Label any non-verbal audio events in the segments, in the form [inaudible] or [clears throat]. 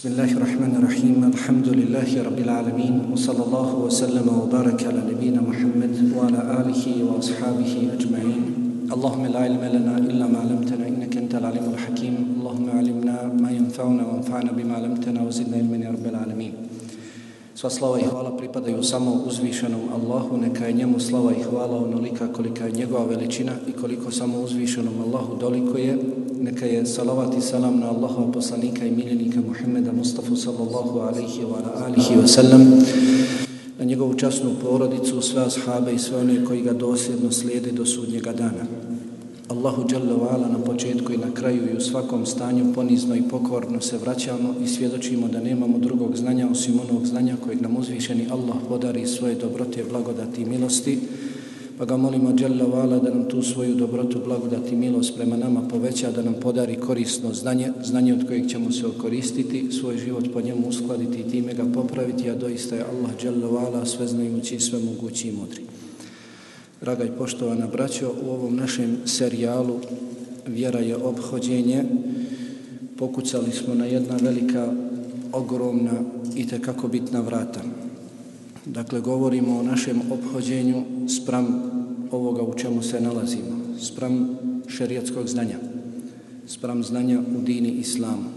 بسم الله الرحمن الرحيم الحمد لله رب العالمين وصلى الله وسلم وبارك على نبينا محمد وعلى آله وأصحابه أجمعين اللهم لا علم لنا إلا ما علمتنا إنك أنت العليم الحكيم اللهم علمنا ما ينفعنا وانفعنا بما علمتنا وزدنا علما يا رب العالمين Sva slava i hvala pripadaju samo uzvišenom Allahu, neka je njemu slava i hvala onolika kolika je njegova veličina i koliko samo uzvišenom Allahu doliko je, neka je salavat i salam na Allahova poslanika i miljenika Muhammeda Mustafa sallallahu alaihi wa alihi wa sallam, na njegovu časnu porodicu, sve ashabe i sve one koji ga dosljedno slijede do sudnjega dana. Allahu Jalla Ala na početku i na kraju i u svakom stanju ponizno i pokorno se vraćamo i svjedočimo da nemamo drugog znanja osim onog znanja kojeg nam uzvišeni Allah podari svoje dobrote, blagodati i milosti. Pa ga molimo Đalla Vala da nam tu svoju dobrotu, blagodati i milost prema nama poveća, da nam podari korisno znanje, znanje od kojeg ćemo se okoristiti, svoj život po njemu uskladiti i time ga popraviti, a doista je Allah Đalla Vala sveznajući, svemogući i mudri. Draga i poštovana braćo, u ovom našem serijalu Vjera je obhođenje pokucali smo na jedna velika, ogromna i tekako bitna vrata. Dakle, govorimo o našem obhođenju spram ovoga u čemu se nalazimo, spram šerijatskog znanja, spram znanja u dini islamu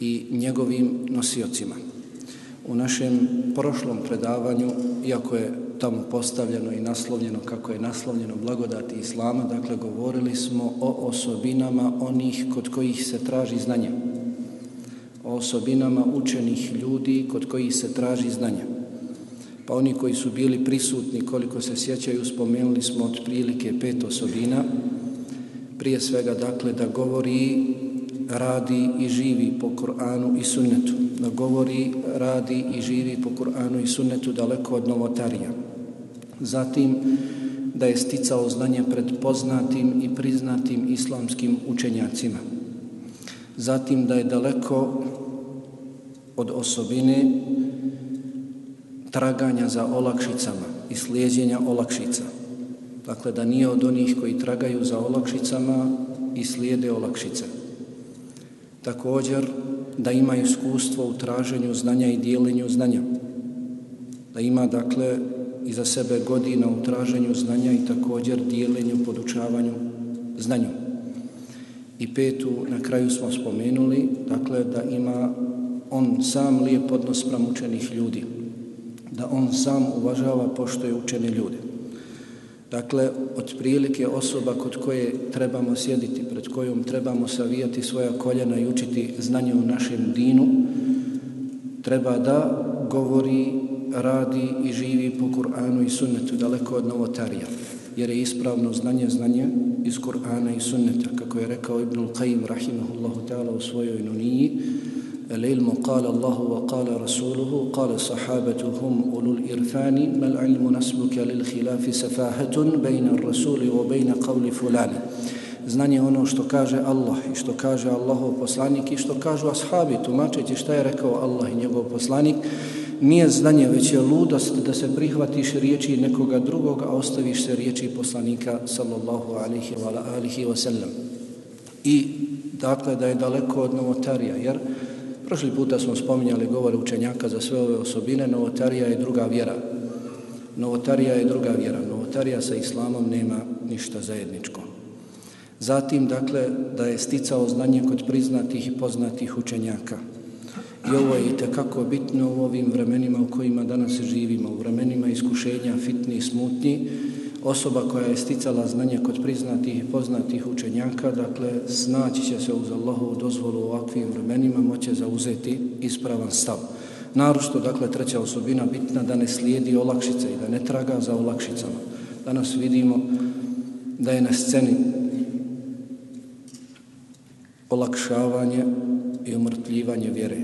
i njegovim nosiocima. U našem prošlom predavanju, iako je tamo postavljeno i naslovljeno kako je naslovljeno blagodati Islama, dakle govorili smo o osobinama onih kod kojih se traži znanje. O osobinama učenih ljudi kod kojih se traži znanje. Pa oni koji su bili prisutni, koliko se sjećaju, spomenuli smo otprilike pet osobina. Prije svega, dakle, da govori, radi i živi po Kur'anu i sunnetu. Da govori, radi i živi po Kur'anu i sunnetu daleko od novotarija zatim da je sticao znanje pred poznatim i priznatim islamskim učenjacima, zatim da je daleko od osobine traganja za olakšicama i slijedjenja olakšica. Dakle, da nije od onih koji tragaju za olakšicama i slijede olakšice. Također, da ima iskustvo u traženju znanja i dijelenju znanja. Da ima, dakle, iza sebe godina u traženju znanja i također dijelenju, podučavanju znanju. I petu na kraju smo spomenuli, dakle, da ima on sam lijep odnos pram učenih ljudi. Da on sam uvažava pošto je učene ljude. Dakle, od prilike osoba kod koje trebamo sjediti, pred kojom trebamo savijati svoja koljena i učiti znanje u našem dinu, treba da govori radi i živi po Kur'anu i sunnetu daleko od novotarija. Jer je ispravno znanje, znanje iz Kur'ana i sunneta. Kako je rekao Ibnul Qayyim rahimahullahu ta'ala u svojoj nuniji, العلم قال الله وقال رسوله قال صحابة هم أولو الإرفان ما العلم نسبك للخلاف سفاهة بين الرسول وبين قول فلان znanje ono što kaže Allah i što kaže Allahov poslanik i što kažu ashabi, tumačeći šta je rekao Allah i njegov poslanik, nije znanje, već je ludost da se prihvatiš riječi nekoga drugog, a ostaviš se riječi poslanika sallallahu alihi wa alihi wa sallam. I dakle da je daleko od novotarija, jer prošli puta smo spominjali govore učenjaka za sve ove osobine, novotarija je druga vjera. Novotarija je druga vjera. Novotarija sa islamom nema ništa zajedničko. Zatim, dakle, da je sticao znanje kod priznatih i poznatih učenjaka. I ovo je i tekako bitno u ovim vremenima u kojima danas živimo, u vremenima iskušenja, fitni i smutnji, osoba koja je sticala znanje kod priznatih i poznatih učenjaka, dakle, snaći će se uz Allahovu dozvolu u ovakvim vremenima, moće zauzeti ispravan stav. Naročito, dakle, treća osobina bitna da ne slijedi olakšice i da ne traga za olakšicama. Danas vidimo da je na sceni olakšavanje i umrtljivanje vjere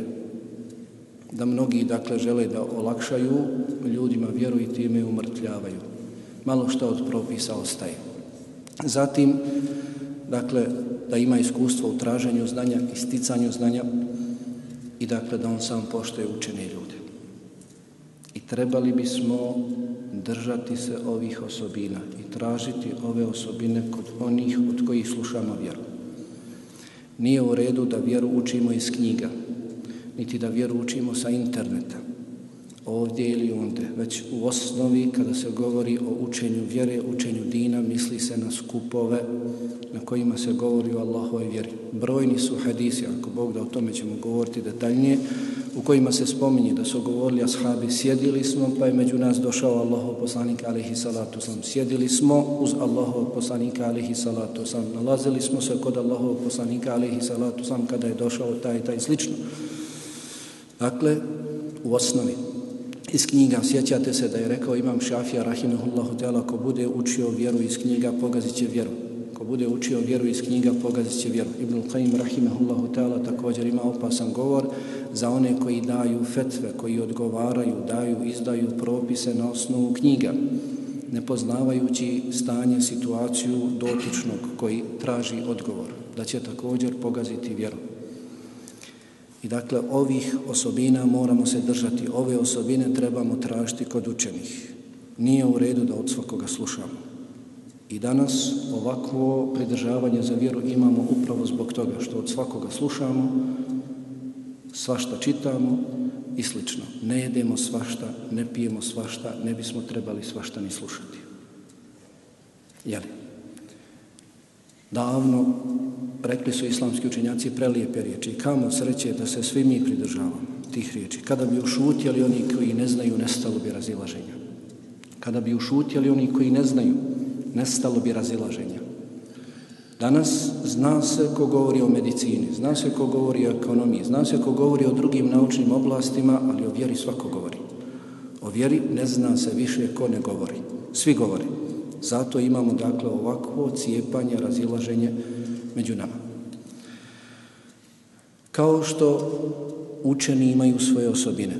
da mnogi dakle žele da olakšaju ljudima vjeru i time umrtljavaju. Malo što od propisa ostaje. Zatim, dakle, da ima iskustvo u traženju znanja i sticanju znanja i dakle da on sam poštoje učene ljude. I trebali bismo držati se ovih osobina i tražiti ove osobine kod onih od kojih slušamo vjeru. Nije u redu da vjeru učimo iz knjiga, niti da vjeru učimo sa interneta, ovdje ili onde, već u osnovi kada se govori o učenju vjere, učenju dina, misli se na skupove na kojima se govori o Allahove vjeri. Brojni su hadisi, ako Bog da o tome ćemo govoriti detaljnije, u kojima se spominje da su govorili ashabi, sjedili smo, pa je među nas došao Allahov poslanik alihi salatu sam. Sjedili smo uz Allahov poslanika alihi salatu sam. Nalazili smo se kod Allahov poslanika alihi salatu sam kada je došao taj taj slično. Dakle, u osnovi, iz knjiga, sjećate se da je rekao Imam Šafija, rahimahullahu ta'ala, ko bude učio vjeru iz knjiga, pogazit će vjeru. Ko bude učio vjeru iz knjiga, pogazit će vjeru. Ibn Qaim, rahimahullahu ta'ala, također ima opasan govor za one koji daju fetve, koji odgovaraju, daju, izdaju propise na osnovu knjiga, ne poznavajući stanje, situaciju dotičnog koji traži odgovor, da će također pogaziti vjeru. I dakle, ovih osobina moramo se držati. Ove osobine trebamo tražiti kod učenih. Nije u redu da od svakoga slušamo. I danas ovakvo pridržavanje za vjeru imamo upravo zbog toga što od svakoga slušamo, svašta čitamo i slično. Ne jedemo svašta, ne pijemo svašta, ne bismo trebali svašta ni slušati. Jeli? Davno rekli su islamski učenjaci prelijepe riječi. Kamo sreće da se svi mi pridržavamo tih riječi. Kada bi ušutjeli oni koji ne znaju, nestalo bi razilaženja. Kada bi ušutjeli oni koji ne znaju, nestalo bi razilaženja. Danas zna se ko govori o medicini, zna se ko govori o ekonomiji, zna se ko govori o drugim naučnim oblastima, ali o vjeri svako govori. O vjeri ne zna se više ko ne govori. Svi govori. Zato imamo dakle ovakvo cijepanje, razilaženje među nama. Kao što učeni imaju svoje osobine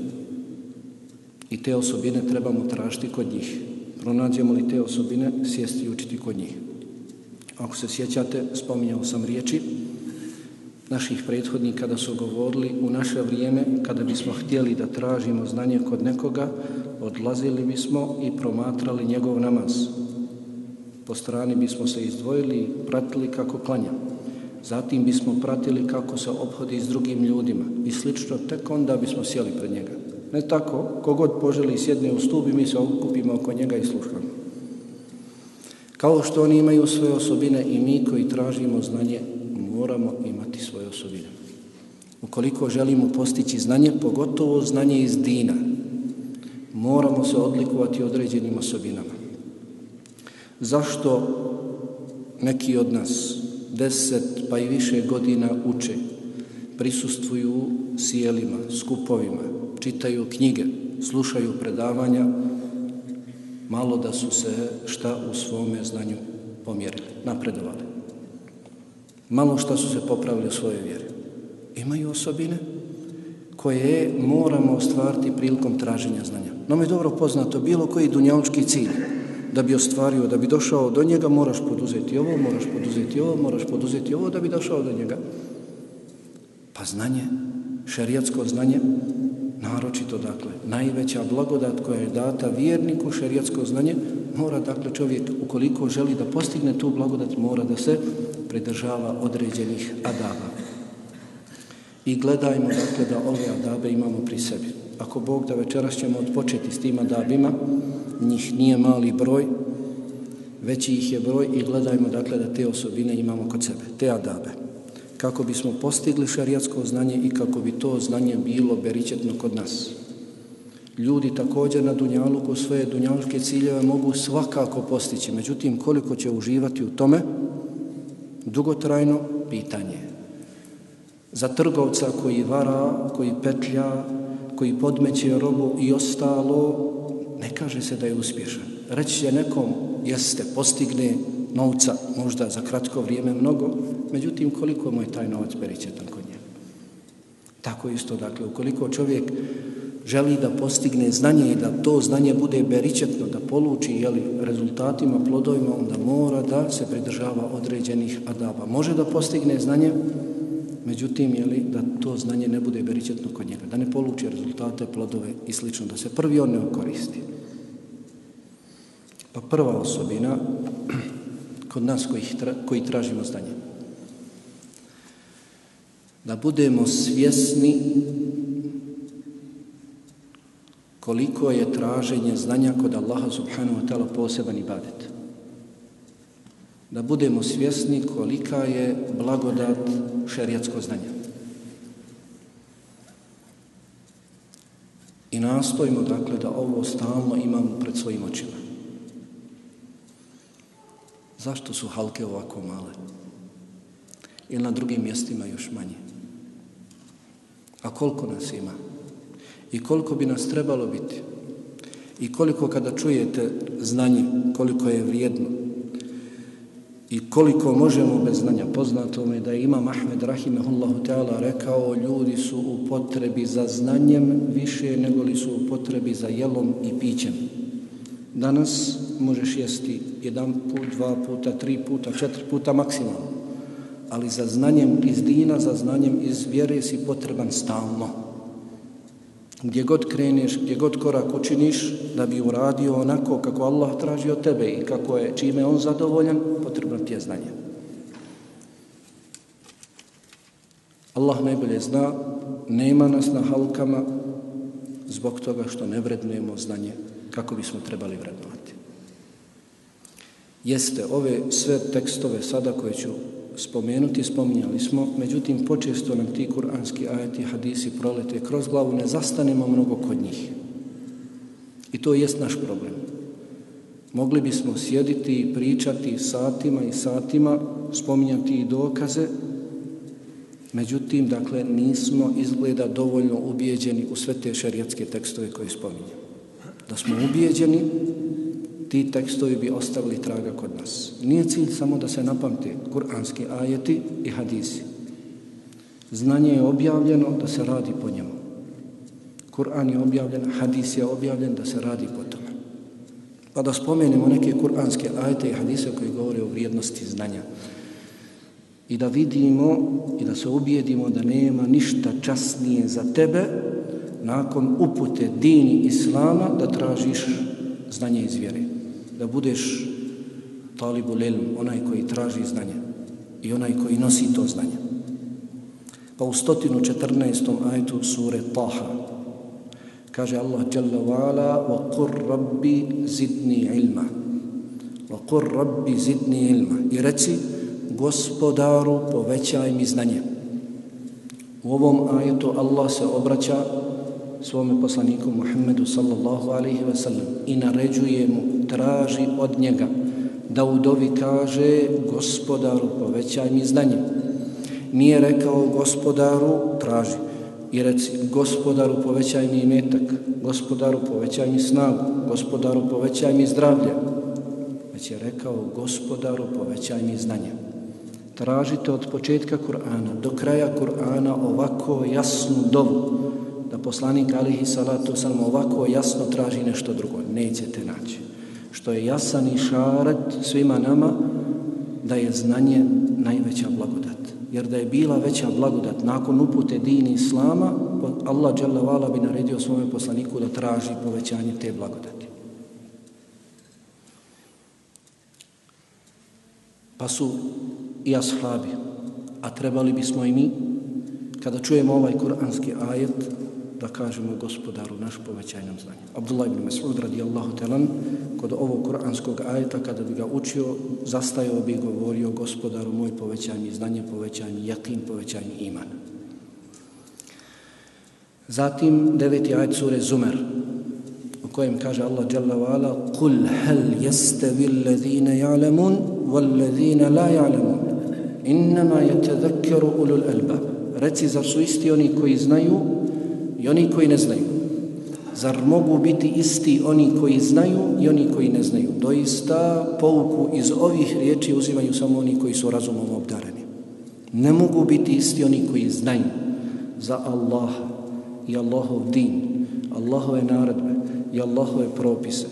i te osobine trebamo tražiti kod njih. Pronađemo li te osobine, sjesti i učiti kod njih. Ako se sjećate, spominjao sam riječi naših prethodnika da su govorili u naše vrijeme kada bismo htjeli da tražimo znanje kod nekoga, odlazili bismo i promatrali njegov namaz po strani bismo se izdvojili i pratili kako klanja. Zatim bismo pratili kako se obhodi s drugim ljudima i slično, tek onda bismo sjeli pred njega. Ne tako, kogod poželi sjedne u stup i mi se okupimo oko njega i slušamo. Kao što oni imaju svoje osobine i mi koji tražimo znanje, moramo imati svoje osobine. Ukoliko želimo postići znanje, pogotovo znanje iz dina, moramo se odlikovati određenim osobinama. Zašto neki od nas deset pa i više godina uče, prisustvuju sjelima, skupovima, čitaju knjige, slušaju predavanja, malo da su se šta u svome znanju pomjerili, napredovali. Malo šta su se popravili u svojoj vjeri. Imaju osobine koje moramo ostvariti prilikom traženja znanja. No je dobro poznato bilo koji dunjavčki cilj da bi ostvario, da bi došao do njega, moraš poduzeti ovo, moraš poduzeti ovo, moraš poduzeti ovo da bi došao do njega. Pa znanje, šerijatsko znanje, naročito dakle, najveća blagodat koja je data vjerniku, šerijatsko znanje, mora dakle čovjek, ukoliko želi da postigne tu blagodat, mora da se pridržava određenih adaba. I gledajmo dakle da ove adabe imamo pri sebi. Ako Bog da večeras ćemo odpočeti s tim adabima, njih nije mali broj, veći ih je broj i gledajmo dakle da te osobine imamo kod sebe, te adabe. Kako bismo postigli šarijatsko znanje i kako bi to znanje bilo beričetno kod nas. Ljudi također na Dunjaluku svoje dunjalske ciljeve mogu svakako postići, međutim koliko će uživati u tome, dugotrajno pitanje. Za trgovca koji vara, koji petlja, koji podmeće robu i ostalo, ne kaže se da je uspješan. Reći će nekom, jeste, postigne novca možda za kratko vrijeme mnogo, međutim, koliko mu je taj novac beričetan kod njega? Tako isto, dakle, ukoliko čovjek želi da postigne znanje i da to znanje bude beričetno, da poluči jeli, rezultatima, plodovima, onda mora da se pridržava određenih adaba. Može da postigne znanje, Međutim, je li, da to znanje ne bude beričetno kod njega, da ne poluči rezultate, plodove i slično, da se prvi on ne okoristi. Pa prva osobina [clears throat] kod nas koji, koji tražimo znanje. Da budemo svjesni koliko je traženje znanja kod Allaha subhanahu wa ta'ala poseban ibadet. Da budemo svjesni kolika je blagodat šerijatsko znanja. I nastojimo dakle da ovo stalno imamo pred svojim očima. Zašto su halke ovako male? Ili na drugim mjestima još manje? A koliko nas ima? I koliko bi nas trebalo biti? I koliko kada čujete znanje, koliko je vrijedno? I koliko možemo bez znanja? Poznato me da je Imam Ahmed Rahimehullahu Teala rekao ljudi su u potrebi za znanjem više nego li su u potrebi za jelom i pićem. Danas možeš jesti jedan put, dva puta, tri puta, četiri puta maksimalno. Ali za znanjem iz dina, za znanjem iz vjere si potreban stalno. Gdje god kreneš, gdje god korak učiniš, da bi uradio onako kako Allah traži od tebe i kako je, čime on zadovoljan, potreban ti je znanje. Allah najbolje zna, nema nas na halkama zbog toga što ne vrednujemo znanje kako bismo trebali vrednovati. Jeste, ove sve tekstove sada koje ću spomenuti, spominjali smo, međutim, počesto nam ti kuranski ajati, hadisi prolete kroz glavu, ne zastanemo mnogo kod njih. I to jest naš problem. Mogli bismo sjediti i pričati satima i satima, spominjati i dokaze, međutim, dakle, nismo izgleda dovoljno ubijeđeni u sve te šarijatske tekstove koje spominjamo. Da smo ubijeđeni, ti tekstovi bi ostavili traga kod nas. Nije cilj samo da se napamte kuranski ajeti i hadisi. Znanje je objavljeno da se radi po njemu. Kur'an je objavljen, hadis je objavljen da se radi po tome. Pa da spomenemo neke kuranske ajete i hadise koji govore o vrijednosti znanja. I da vidimo i da se ubijedimo da nema ništa časnije za tebe nakon upute dini Islama da tražiš znanje iz vjere da budeš talibu lilm, onaj koji traži znanje i onaj koji nosi to znanje. Pa u 114. ajetu sure Taha kaže Allah Jalla wa'ala wa qur rabbi zidni ilma wa qur rabbi zidni ilma i reci gospodaru povećaj mi znanje. U ovom ajetu Allah se obraća svome poslaniku Muhammedu sallallahu alaihi ve sellem i naređuje mu traži od njega da u dovi kaže gospodaru povećaj mi znanje. Nije rekao gospodaru traži i reci gospodaru povećaj mi imetak, gospodaru povećaj mi snagu, gospodaru povećaj mi zdravlje. Već je rekao gospodaru povećaj mi znanje. Tražite od početka Kur'ana do kraja Kur'ana ovako jasnu dovu da poslanik alihi salatu sam ovako jasno traži nešto drugo. Nećete naći što je jasan i šaret svima nama da je znanje najveća blagodat. Jer da je bila veća blagodat nakon upute dini Islama, pa Allah dželle bi naredio svome poslaniku da traži povećanje te blagodati. Pa su i ashabi, a trebali bismo i mi, kada čujemo ovaj kuranski ajet, da kažemo gospodaru naš povećaj nam znanje. Abdullah ibn Mas'ud radijallahu talan kod ovog kuranskog ajeta kada bi ga učio zastajao bi govorio gospodaru moj povećaj mi znanje, povećaj mi jakin, povećaj mi iman. Zatim deveti ajet sure Zumer u kojem kaže Allah jalla wa ala kul hal yastavi alladhina ya'lamun walladhina la ya'lamun innama yatadhakkaru ulul albab reci zar su isti oni koji znaju i oni koji ne znaju. Zar mogu biti isti oni koji znaju i oni koji ne znaju? Doista pouku iz ovih riječi uzimaju samo oni koji su razumom obdareni. Ne mogu biti isti oni koji znaju za Allaha i Allahov din, Allahove naredbe i Allahove propise,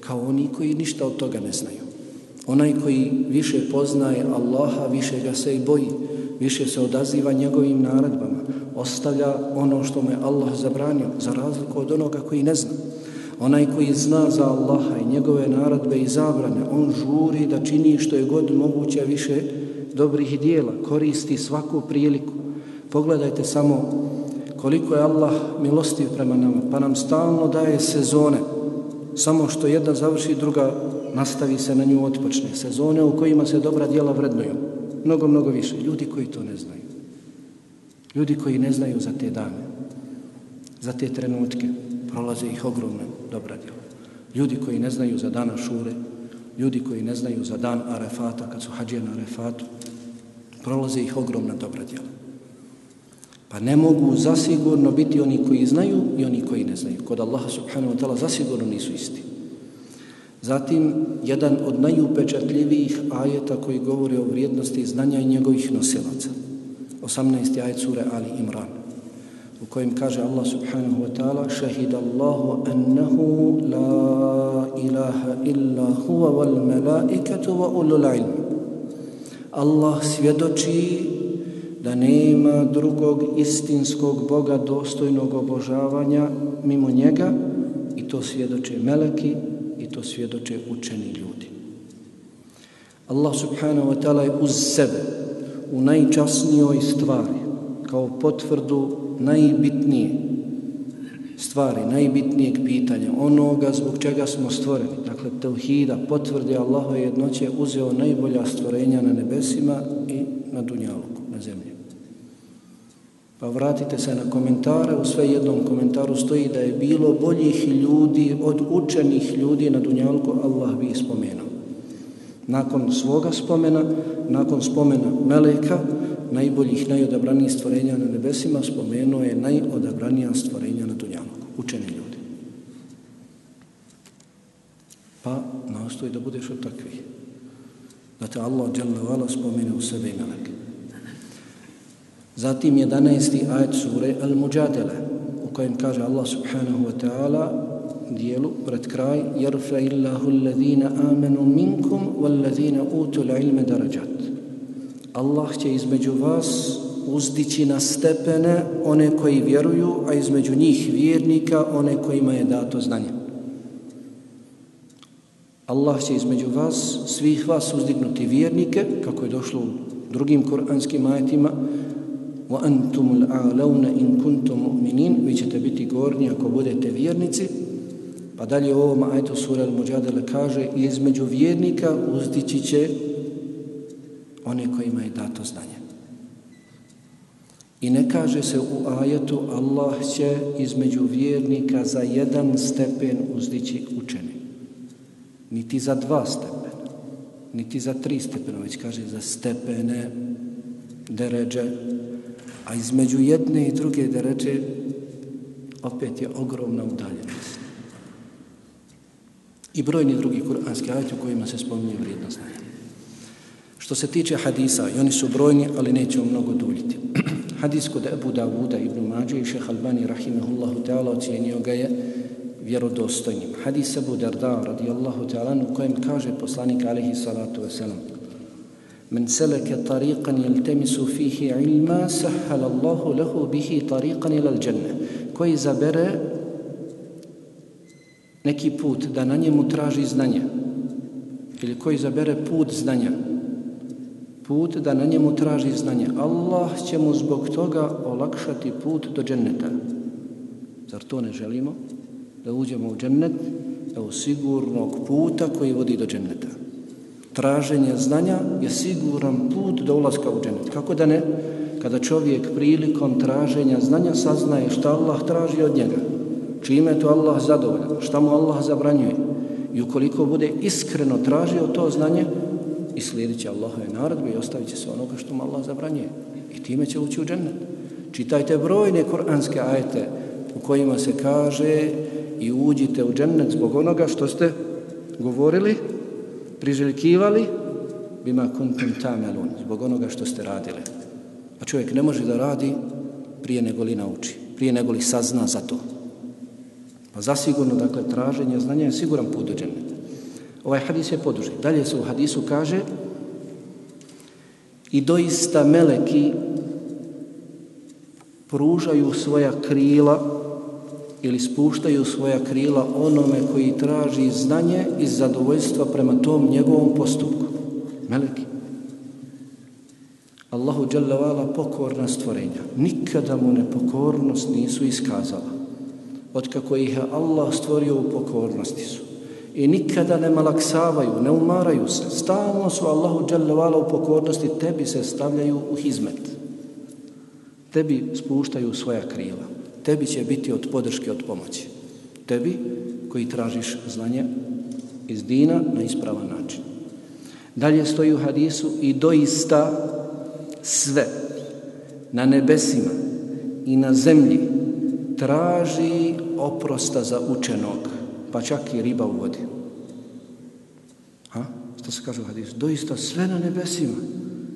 kao oni koji ništa od toga ne znaju. Onaj koji više poznaje Allaha, više ga se i boji, više se odaziva njegovim naredbama, ostavlja ono što mu je Allah zabranio, za razliku od onoga koji ne zna. Onaj koji zna za Allaha i njegove naradbe i zabrane, on žuri da čini što je god moguće više dobrih dijela, koristi svaku priliku. Pogledajte samo koliko je Allah milostiv prema nama, pa nam stalno daje sezone, samo što jedna završi, druga nastavi se na nju otpočne. Sezone u kojima se dobra djela vrednuju. Mnogo, mnogo više. Ljudi koji to ne znaju. Ljudi koji ne znaju za te dane, za te trenutke, prolaze ih ogromne dobra djela. Ljudi koji ne znaju za dana šure, ljudi koji ne znaju za dan Arefata, kad su hađe na Arefatu, prolaze ih ogromna dobra djela. Pa ne mogu zasigurno biti oni koji znaju i oni koji ne znaju. Kod Allaha subhanahu wa ta'ala zasigurno nisu isti. Zatim, jedan od najupečatljivijih ajeta koji govori o vrijednosti znanja i njegovih nosilaca. 18. ajet sure Ali Imran u kojem kaže Allah subhanahu wa ta'ala Šehid Allahu annahu la ilaha illa huwa wal malaikatu wa ulul ilm Allah svjedoči da nema drugog istinskog Boga dostojnog obožavanja mimo njega i to svjedoče meleki to svjedoče učeni ljudi. Allah subhanahu wa ta'ala je uz sebe u najčasnijoj stvari kao potvrdu najbitnije stvari, najbitnijeg pitanja, onoga zbog čega smo stvoreni, dakle tevhida, potvrde Allahove jednoće, uzeo najbolja stvorenja na nebesima i na dunjaluku. Pa vratite se na komentare, u sve jednom komentaru stoji da je bilo boljih ljudi od učenih ljudi na dunjalku, Allah bi spomenuo. Nakon svoga spomena, nakon spomena Meleka, najboljih, najodabranijih stvorenja na nebesima, spomenuo je najodabranija stvorenja na dunjalku, učeni ljudi. Pa nastoj da budeš od takvih. Da te Allah dželle spomene u sebe i Meleka. Zatim 11. ajet sure Al-Mujadele u kojem kaže Allah subhanahu wa ta'ala dijelu pred kraj yarfa illahu allazina amanu minkum wallazina utul ilma darajat Allah će između vas uzdići na stepene one koji vjeruju a između njih vjernika one kojima je dato znanje Allah će između vas svih vas uzdignuti vjernike kako je došlo u drugim kuranskim ajetima wa antumul a'launa in kuntum mu'minin vi ćete biti gornji ako budete vjernici. Pa dalje u ovom ajtu sura al-Mujadala kaže između vjernika uzdići će one kojima je dato znanje. I ne kaže se u ajetu Allah će između vjernika za jedan stepen uzdići učeni niti za dva stepena niti za tri stepena već kaže za stepene deređe a između jedne i druge da reče opet je ogromna udaljenost. I brojni drugi kuranski ajati u kojima se spominje vrijednost znanja. Što se tiče hadisa, i oni su brojni, ali nećemo mnogo duljiti. [clears throat] Hadis kod Ebu Davuda ibn Mađe i šeha Albani rahimahullahu ta'ala ocijenio ga je vjerodostojnim. Hadis Ebu Darda radijallahu ta'ala u kojem kaže poslanik alihi salatu wasalam من سلك طريقا يلتمس فيه علما سهل الله له به طريقا إلى الجنة koji zabere neki put da na njemu traži znanje ili koji zabere put znanja put da na njemu traži znanje Allah će mu zbog toga olakšati put do dženneta zar to ne želimo da uđemo u džennet evo sigurnog puta koji vodi do dženneta traženje znanja je siguran put do ulaska u dženet. Kako da ne? Kada čovjek prilikom traženja znanja saznaje šta Allah traži od njega, čime to Allah zadovolja, šta mu Allah zabranjuje i ukoliko bude iskreno tražio to znanje i slijedit će Allahove naredbe i ostavit će se onoga što mu Allah zabranjuje i time će ući u džennet. Čitajte brojne kuranske ajete u kojima se kaže i uđite u džennet zbog onoga što ste govorili priželjkivali bima kuntum tamelun, zbog onoga što ste radili. A čovjek ne može da radi prije nego li nauči, prije nego li sazna za to. Pa zasigurno, dakle, traženje znanja je siguran put do dženeta. Ovaj hadis je poduži. Dalje se u hadisu kaže i doista meleki pružaju svoja krila ili spuštaju svoja krila onome koji traži znanje i zadovoljstva prema tom njegovom postupku. Meleki. Allahu dželle pokorna stvorenja. Nikada mu nepokornost nisu iskazala. Od kako ih je Allah stvorio u pokornosti su. I nikada ne malaksavaju, ne umaraju se. Stalno su Allahu dželle u pokornosti, tebi se stavljaju u hizmet. Tebi spuštaju svoja krila. Tebi će biti od podrške, od pomoći. Tebi koji tražiš znanje iz dina na ispravan način. Dalje stoji u hadisu i doista sve na nebesima i na zemlji traži oprosta za učenog, pa čak i riba u vodi. Ha? Što se kaže u hadisu? Doista sve na nebesima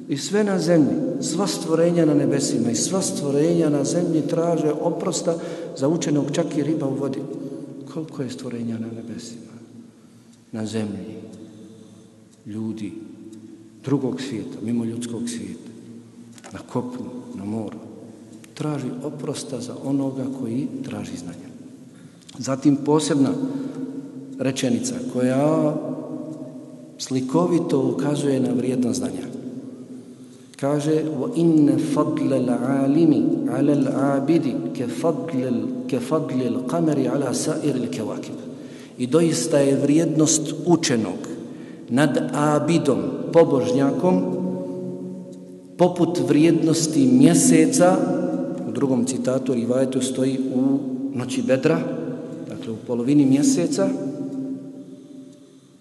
i sve na zemlji, sva stvorenja na nebesima i sva stvorenja na zemlji traže oprosta za učenog, čak i riba u vodi. Koliko je stvorenja na nebesima? Na zemlji, ljudi, drugog svijeta, mimo ljudskog svijeta, na kopnu, na moru, traži oprosta za onoga koji traži znanje. Zatim posebna rečenica koja slikovito ukazuje na vrijednost znanja. Kaže wa inna fadla al-alimi ala al-abidi ka fadl ka fadl al-qamari ala sa'ir al-kawakib. I doista je vrijednost učenog nad abidom, pobožnjakom, poput vrijednosti mjeseca, u drugom citatu rivajetu stoji u noći bedra, dakle u polovini mjeseca,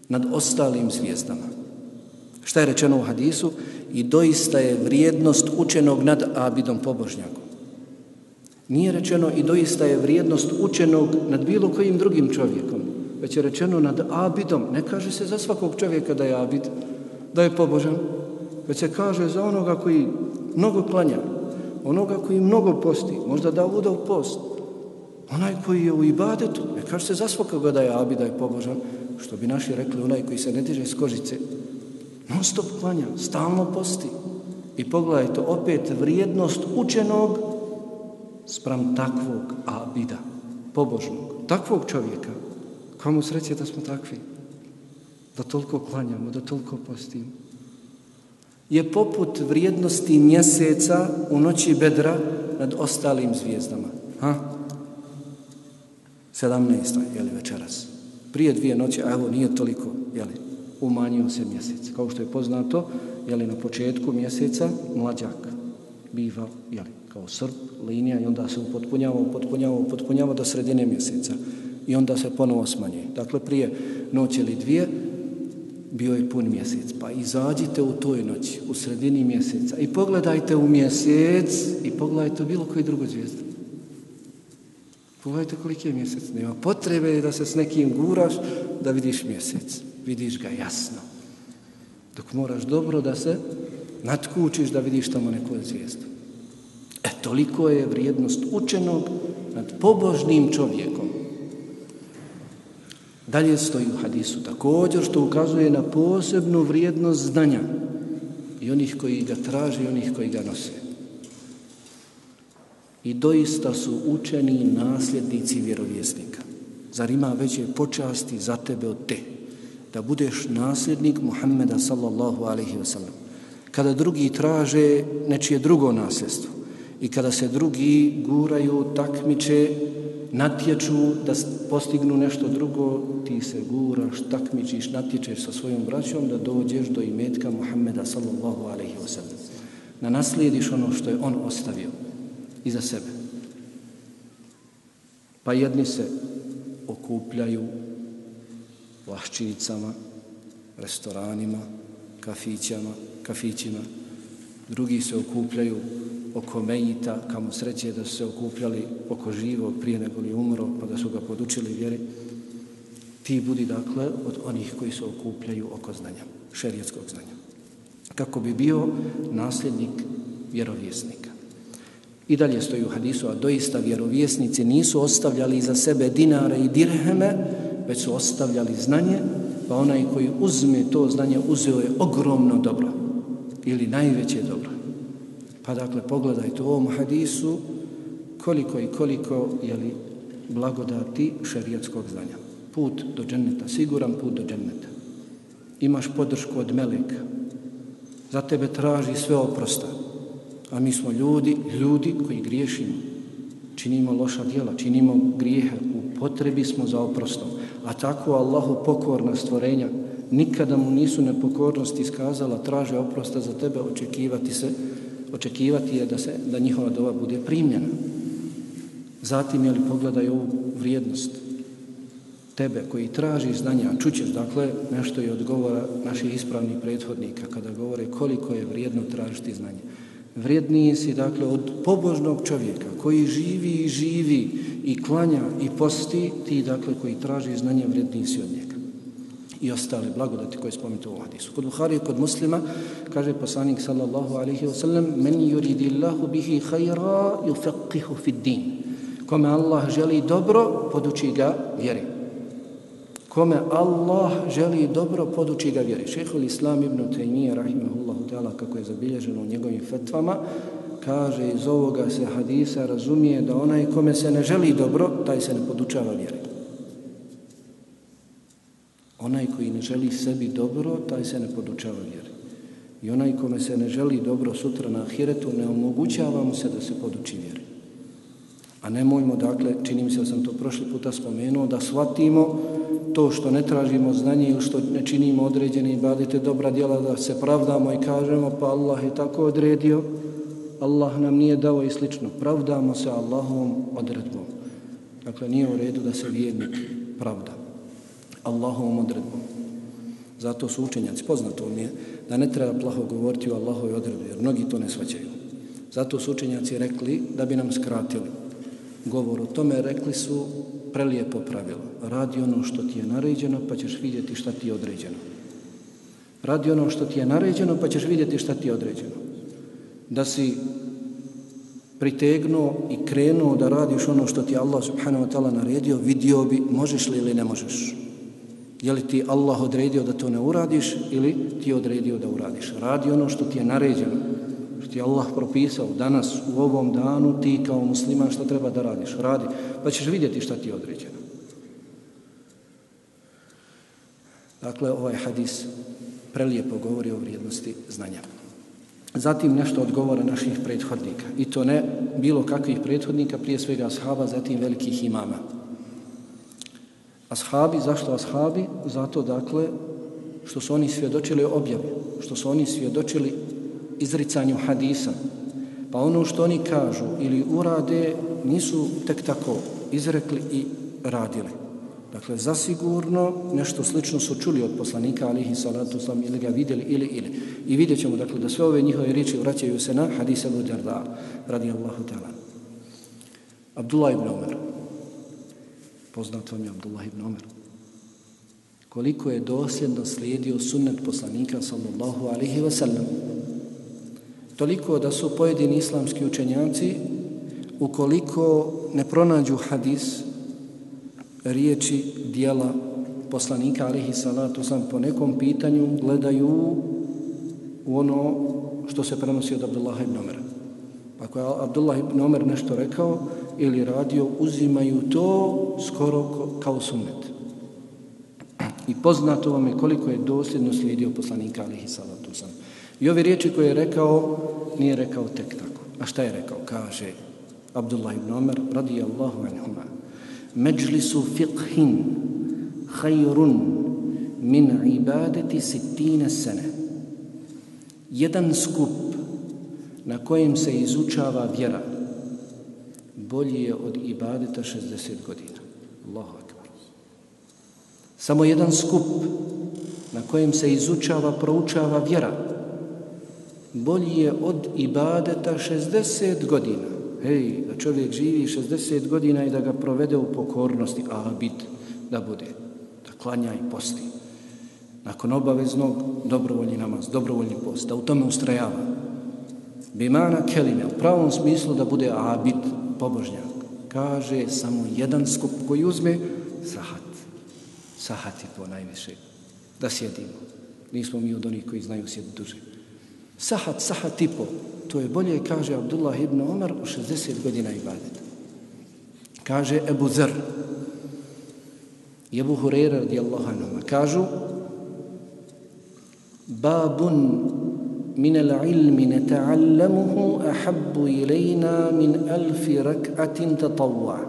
nad ostalim zvijezdama. Šta je rečeno u hadisu? I doista je vrijednost učenog nad abidom pobožnjakom. Nije rečeno i doista je vrijednost učenog nad bilo kojim drugim čovjekom već je rečeno nad abidom. Ne kaže se za svakog čovjeka da je abid, da je pobožan, već se kaže za onoga koji mnogo klanja, onoga koji mnogo posti, možda da udao u post, onaj koji je u ibadetu, ne kaže se za svakoga da je abid, da je pobožan, što bi naši rekli, onaj koji se ne diže iz kožice, non stop klanja, stalno posti. I pogledajte, opet vrijednost učenog spram takvog abida, pobožnog, takvog čovjeka, Kamo sreće da smo takvi, da toliko klanjamo, da toliko postimo. Je poput vrijednosti mjeseca u noći bedra nad ostalim zvijezdama. Ha? 17. jeli večeras. Prije dvije noći, a evo nije toliko, jeli, umanjio se mjesec. Kao što je poznato, jeli, na početku mjeseca mlađak biva, jeli, kao srp, linija i onda se upotpunjava, upotpunjava, upotpunjava do sredine mjeseca i onda se ponovo smanje. Dakle, prije noći ili dvije bio je pun mjesec. Pa izađite u toj noći, u sredini mjeseca i pogledajte u mjesec i pogledajte u bilo koji drugo zvijezdu. Pogledajte koliki je mjesec. Nema potrebe da se s nekim guraš da vidiš mjesec. Vidiš ga jasno. Dok moraš dobro da se natkučiš da vidiš tamo neku zvijezdu. E, toliko je vrijednost učenog nad pobožnim čovjekom. Dalje stoji u hadisu također što ukazuje na posebnu vrijednost znanja i onih koji ga traže i onih koji ga nose. I doista su učeni nasljednici vjerovjesnika. Zar ima veće počasti za tebe od te? Da budeš nasljednik Muhammeda sallallahu alaihi wa sallam. Kada drugi traže nečije drugo nasljedstvo i kada se drugi guraju, takmiče, natječu da postignu nešto drugo, ti se guraš, takmičiš, natječeš sa svojom braćom da dođeš do imetka Muhammeda sallallahu alaihi wa sallam. Da naslijediš ono što je on ostavio iza sebe. Pa jedni se okupljaju lahčinicama, restoranima, kafićama, kafićima, drugi se okupljaju oko Mejita, kamo sreće da su se okupljali oko živog prije nego li umro, pa da su ga podučili vjeri, ti budi dakle od onih koji se okupljaju oko znanja, šerijetskog znanja. Kako bi bio nasljednik vjerovjesnika. I dalje stoji u hadisu, a doista vjerovjesnici nisu ostavljali za sebe dinare i dirheme, već su ostavljali znanje, pa onaj koji uzme to znanje, uzeo je ogromno dobro ili najveće dobro. Pa dakle, pogledajte u ovom hadisu koliko i koliko je li blagodati šerijatskog znanja. Put do dženneta, siguran put do dženneta. Imaš podršku od meleka. Za tebe traži sve oprosta. A mi smo ljudi, ljudi koji griješimo. Činimo loša djela, činimo grijehe, u potrebi smo za oprostom. A tako Allahu pokorna stvorenja, nikada mu nisu nepokornosti iskazala, traže oprosta za tebe, očekivati se, očekivati je da se da njihova dova bude primljena. Zatim je li pogledaj ovu vrijednost tebe koji traži znanja, čućeš dakle nešto i odgovora naših ispravnih prethodnika kada govore koliko je vrijedno tražiti znanje. Vrijedniji si dakle od pobožnog čovjeka koji živi i živi i klanja i posti, ti dakle koji traži znanje vrednih si od njega. I ostale blagodati koje spomenuti u hadisu. Kod Buhari kod muslima kaže poslanik sallallahu alaihi wa sallam men yuridillahu bihi khayra yufaqihu fid din. Kome Allah želi dobro, poduči ga vjeri kome Allah želi dobro poduči ga vjeri. Šehhul Islam ibn Taymiye, rahimahullahu ta'ala, kako je zabilježeno u njegovim fetvama, kaže iz ovoga se hadisa razumije da onaj kome se ne želi dobro, taj se ne podučava vjeri. Onaj koji ne želi sebi dobro, taj se ne podučava vjeri. I onaj kome se ne želi dobro sutra na ahiretu, ne omogućava mu se da se poduči vjeri. A nemojmo, dakle, čini mi se da sam to prošli puta spomenuo, da shvatimo to što ne tražimo znanje ili što ne činimo određene i badite dobra djela, da se pravdamo i kažemo pa Allah je tako odredio, Allah nam nije dao i slično. Pravdamo se Allahovom odredbom. Dakle, nije u redu da se vjernik pravda. Allahovom odredbom. Zato su učenjaci, poznato mi je, da ne treba plaho govoriti o Allahove odredbi, jer mnogi to ne svaćaju. Zato su učenjaci rekli da bi nam skratili govor o tome, rekli su prelijepo pravilo. Radi ono što ti je naređeno, pa ćeš vidjeti šta ti je određeno. Radi ono što ti je naređeno, pa ćeš vidjeti šta ti je određeno. Da si pritegnuo i krenuo da radiš ono što ti Allah subhanahu wa ta'ala naredio, vidio bi možeš li ili ne možeš. Je li ti Allah odredio da to ne uradiš ili ti je odredio da uradiš. Radi ono što ti je naređeno što ti Allah propisao danas u ovom danu ti kao musliman što treba da radiš, radi, pa ćeš vidjeti šta ti je određeno. Dakle, ovaj hadis prelijepo govori o vrijednosti znanja. Zatim nešto odgovora naših prethodnika. I to ne bilo kakvih prethodnika, prije svega ashaba, zatim velikih imama. Ashabi, zašto ashabi? Zato, dakle, što su oni svjedočili objavi, što su oni svjedočili izricanju hadisa. Pa ono što oni kažu ili urade nisu tek tako izrekli i radili. Dakle, zasigurno nešto slično su čuli od poslanika alihi salatu sam ili ga vidjeli ili ili. I vidjet ćemo dakle, da sve ove njihove riječi vraćaju se na hadisa Abu Darda radi Allahu ta'ala. Abdullah ibn Omer. Poznat vam je Abdullah ibn Omer. Koliko je dosljedno slijedio sunnet poslanika sallallahu alihi wasallam. toliko da su pojedini islamski učenjaci ukoliko ne pronađu hadis riječi dijela poslanika alihi salatu sam po nekom pitanju gledaju u ono što se prenosi od Abdullah ibn Omer. Ako je Abdullah ibn Omer nešto rekao ili radio, uzimaju to skoro kao sunnet. I poznato vam je koliko je dosljedno slijedio poslanika alihi salatu sam. I ove riječi koje je rekao, nije rekao tek tako. A šta je rekao? Kaže Abdullah ibn Omer, radijallahu anhuma, međlisu fiqhin hajrun min ibadeti sitine sene. Jedan skup na kojem se izučava vjera bolji je od ibadeta 60 godina. Allahu akbar. Samo jedan skup na kojem se izučava, proučava vjera bolji je od ibadeta 60 godina. Ej, da čovjek živi 60 godina i da ga provede u pokornosti, a bit da bude, da klanja i posti. Nakon obaveznog dobrovoljni namaz, dobrovoljni post, da u tome ustrajava. Bimana kelime, u pravom smislu da bude abid, pobožnjak. Kaže samo jedan skup koji uzme, sahat. Sahat je po najviše. Da sjedimo. Nismo mi od onih koji znaju sjediti duže. Sahat, sahat i po. To je bolje, kaže Abdullah ibn Omar, u 60 godina ibadeta. Kaže Ebu Zer. I Ebu Hureyre radijallahu anhu. Kažu Babun min al-ilmi nata'allamuhu ahabbu ilayna min alfi rak'atin tatawwa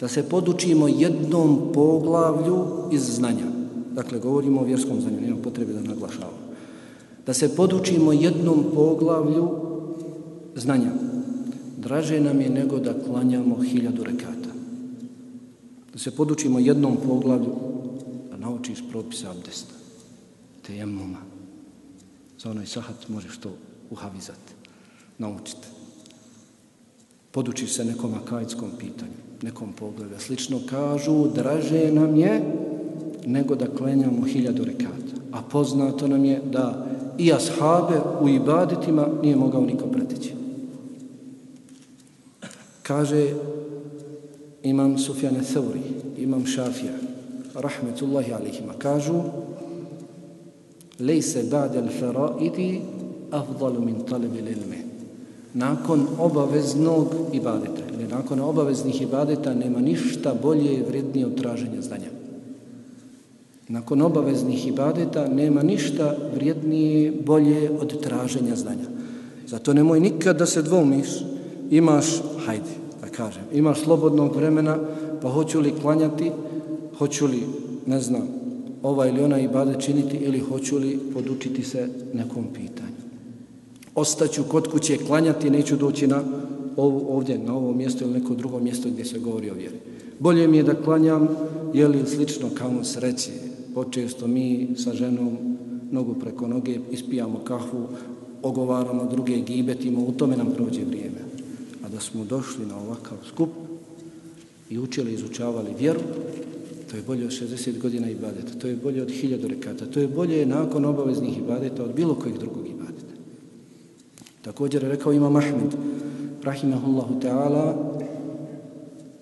da se podučimo jednom poglavlju iz znanja dakle govorimo o vjerskom znanju nema potrebe da naglašavamo da se podučimo jednom poglavlju znanja draže nam je nego da klanjamo hiljadu rekata da se podučimo jednom poglavlju da naučiš propisa abdesta tejemuma za onaj sahat možeš to uhavizati, naučiti. Podučiš se nekom akajskom pitanju, nekom pogledu. Slično kažu, draže nam je nego da klanjamo hiljadu rekata. A poznato nam je da i ashabe u ibadetima nije mogao niko pretići. Kaže imam Sufjane Thauri, imam Šafija, rahmetullahi alihima, kažu lejse ba'de al-faraidi afdalu min talibi ilmi. Nakon obaveznog ibadeta, ili nakon obaveznih ibadeta, nema ništa bolje i vrednije od traženja znanja. Nakon obaveznih ibadeta nema ništa vrijednije, bolje od traženja znanja. Zato nemoj nikad da se dvomiš, imaš, hajde, da kažem, imaš slobodnog vremena, pa hoću li klanjati, hoću li, ne znam, ova ili ona ibade činiti ili hoću li podučiti se nekom pitanju. Ostaću kod kuće klanjati, neću doći na ovu, ovdje, na ovo mjesto ili neko drugo mjesto gdje se govori o vjeri. Bolje mi je da klanjam, je li slično kao sreći. Počesto mi sa ženom nogu preko noge ispijamo kahvu, ogovaramo druge, gibetimo, u tome nam prođe vrijeme. A da smo došli na ovakav skup i učili, izučavali vjeru, To je bolje od 60 godina ibadeta. To je bolje od 1000 rekata. To je bolje nakon obaveznih ibadeta od bilo kojeg drugog ibadeta. Također je rekao Imam Ahmed, rahimahullahu ta'ala,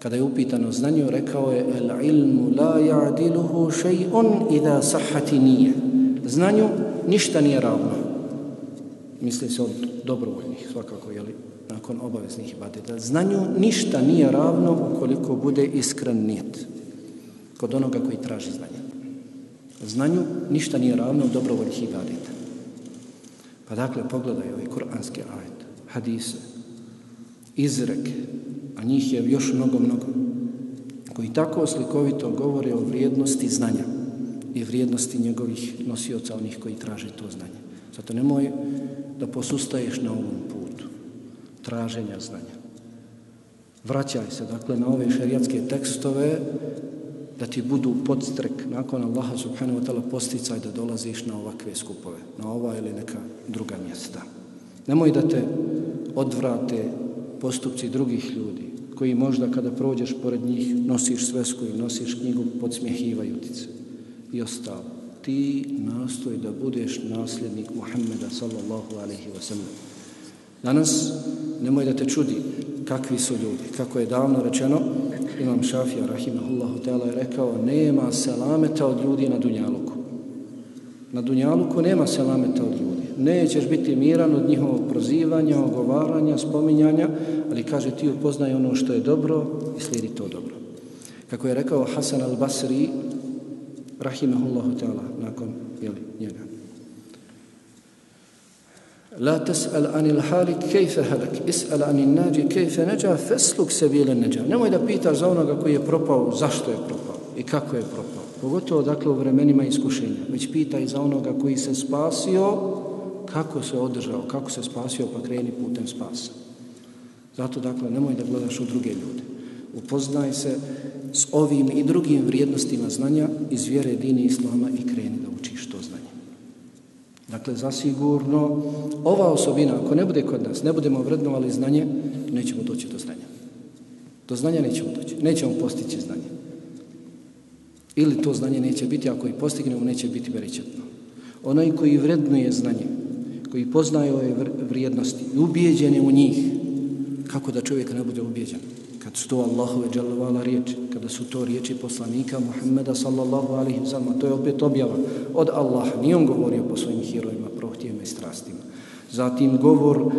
kada je upitano znanju, rekao je el ilmu la ja'diluhu še'un idha sahati nije. Znanju ništa nije ravno. Misli se od dobrovoljnih, svakako, jeli, nakon obaveznih ibadeta. Znanju ništa nije ravno ukoliko bude iskren nijet kod onoga koji traži znanje. Znanju ništa nije ravno dobrovoljih ibadeta. Pa dakle, pogledaj ovaj kuranski ajet, hadise, izreke, a njih je još mnogo, mnogo, koji tako slikovito govore o vrijednosti znanja i vrijednosti njegovih nosioca, onih koji traže to znanje. Zato nemoj da posustaješ na ovom putu traženja znanja. Vraćaj se, dakle, na ove šerijatske tekstove da ti budu podstrek nakon Allaha subhanahu wa ta'ala posticaj da dolaziš na ovakve skupove, na ova ili neka druga mjesta. Nemoj da te odvrate postupci drugih ljudi, koji možda kada prođeš pored njih nosiš svesku i nosiš knjigu podsmjehivaju ti se i ostalo. Ti nastoj da budeš nasljednik Muhammeda sallallahu alaihi wa sallam. Danas nemoj da te čudi kakvi su ljudi. Kako je davno rečeno, Imam Šafija, rahimahullahu ta'ala, je rekao, nema selameta od ljudi na Dunjaluku. Na Dunjaluku nema selameta od ljudi Nećeš biti miran od njihovog prozivanja, ogovaranja, spominjanja, ali kaže ti upoznaj ono što je dobro i slijedi to dobro. Kako je rekao Hasan al-Basri, rahimahullahu ta'ala, nakon jeli, njega. لا تسأل عن الحالك كيف هلك اسأل عن الناجي كيف نجا فاسلك سبيل النجا nemoj da pitaš za onoga koji je propao zašto je propao i kako je propao pogotovo dakle u vremenima iskušenja već pitaj za onoga koji se spasio kako se održao kako se spasio pa kreni putem spasa zato dakle nemoj da gledaš u druge ljude upoznaj se s ovim i drugim vrijednostima znanja iz vjere dini islama i kreni da učiš to znanje Dakle, zasigurno, ova osobina, ako ne bude kod nas, ne budemo vrednovali znanje, nećemo doći do znanja. Do znanja nećemo doći. Nećemo postići znanje. Ili to znanje neće biti, ako i postignemo, neće biti veričetno. Onaj koji vrednuje znanje, koji poznaju ove vrijednosti i ubijeđen u njih, kako da čovjek ne bude ubijeđen? kad su to Allahove dželovala riječi, kada su to riječi poslanika Muhammeda sallallahu alaihi wa sallam, to je opet objava od Allaha, nije on govorio po svojim herojima, prohtijevima i strastima. Zatim govor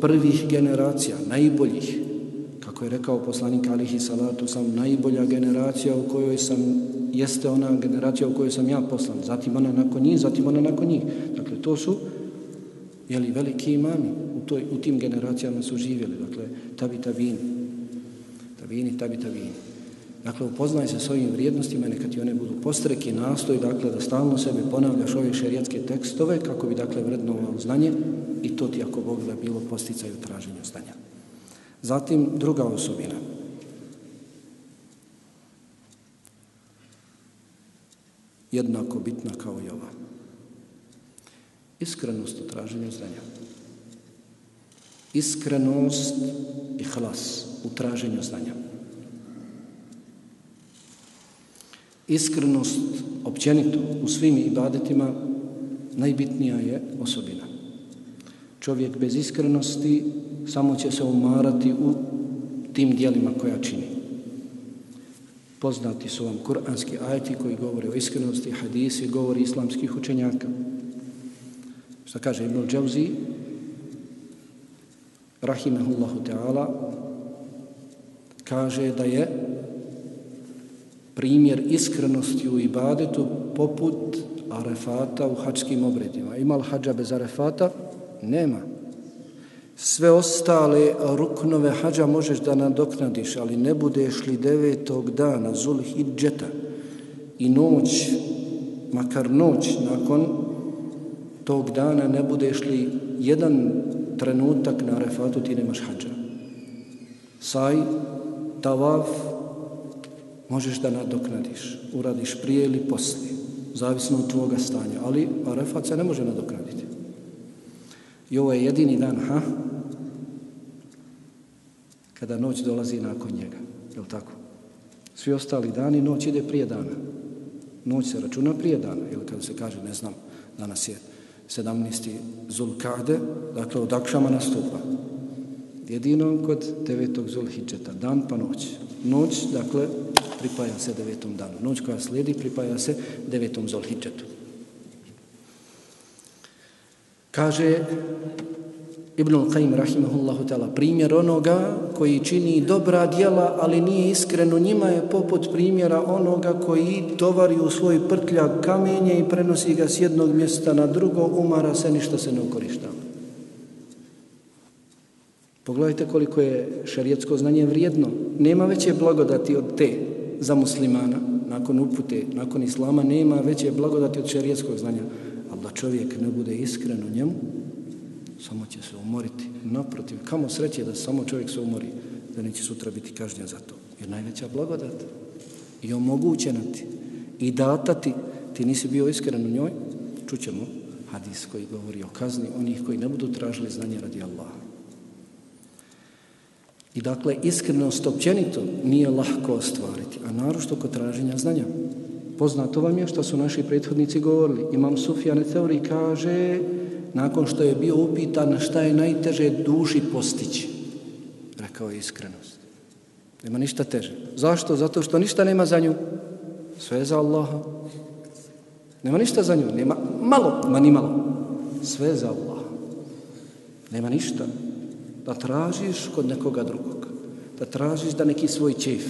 prvih generacija, najboljih, kako je rekao poslanik alihi salatu sam, najbolja generacija u kojoj sam, jeste ona generacija u kojoj sam ja poslan, zatim ona nakon njih, zatim ona nakon njih. Dakle, to su jeli, veliki imami u, toj, u tim generacijama su živjeli, dakle, tabi tabini, tabini, tabi tabini. Dakle, upoznaj se s ovim vrijednostima, neka ti one budu postreki, nastoj, dakle, da stalno sebe ponavljaš ove šerijatske tekstove, kako bi, dakle, vrednovao znanje i to ti, ako Bog da, bilo posticaju traženju znanja. Zatim, druga osobina. Jednako bitna kao i ova. Iskrenost u traženju znanja. Iskrenost i hlas u traženju znanja. Iskrenost općenito u svim ibadetima najbitnija je osobina. Čovjek bez iskrenosti samo će se umarati u tim dijelima koja čini. Poznati su vam kuranski ajeti koji govore o iskrenosti, hadisi, govori islamskih učenjaka. Što kaže Ibn Džavzi, rahimahullahu ta'ala, kaže da je primjer iskrenosti u ibadetu poput arefata u hačkim obredima. Ima li hađa bez arefata? Nema. Sve ostale ruknove hađa možeš da nadoknadiš, ali ne budeš li devetog dana Zulhidžeta i noć, makar noć nakon tog dana ne budeš li jedan trenutak na arefatu ti nemaš hađa. Saj, tavaf, možeš da nadoknadiš, uradiš prije ili poslije, zavisno od tvoga stanja, ali arefat se ne može nadoknaditi. I ovo je jedini dan, ha? Kada noć dolazi nakon njega. Je tako? Svi ostali dani, noć ide prije dana. Noć se računa prije dana. Ili kada se kaže, ne znam, danas je 17. Zulkade, dakle od Akšama nastupa. Jedino kod 9. Zulhidžeta, dan pa noć. Noć, dakle, pripaja se devetom danu. Noć koja slijedi pripaja se devetom Zulhidžetu. Kaže Ibnul Qaim rahimahullahu ta'ala primjer onoga koji čini dobra djela ali nije iskreno njima je poput primjera onoga koji tovari u svoj prtljak kamenje i prenosi ga s jednog mjesta na drugo umara se ništa se ne ukorišta pogledajte koliko je šarijetsko znanje vrijedno. Nema veće blagodati od te za muslimana nakon upute, nakon islama nema veće blagodati od šarijetskog znanja. Ali da čovjek ne bude iskren u njemu, samo će se umoriti. Naprotiv, kamo sreće da samo čovjek se umori, da neće sutra biti kažnjen za to. Jer najveća blagodat i omogućena ti i data ti, ti nisi bio iskren u njoj, čućemo hadis koji govori o kazni onih koji ne budu tražili znanje radi Allaha. I dakle, iskrenost općenito nije lahko ostvariti, a narošto kod traženja znanja. Poznato vam je što su naši prethodnici govorili. Imam Sufjane teori kaže, nakon što je bio upitan šta je najteže duši postići, rekao je iskrenost. Nema ništa teže. Zašto? Zato što ništa nema za nju. Sve je za Allaha. Nema ništa za nju. Nema malo, ma ni malo. Sve je za Allaha. Nema ništa da tražiš kod nekoga drugog. Da tražiš da neki svoj čef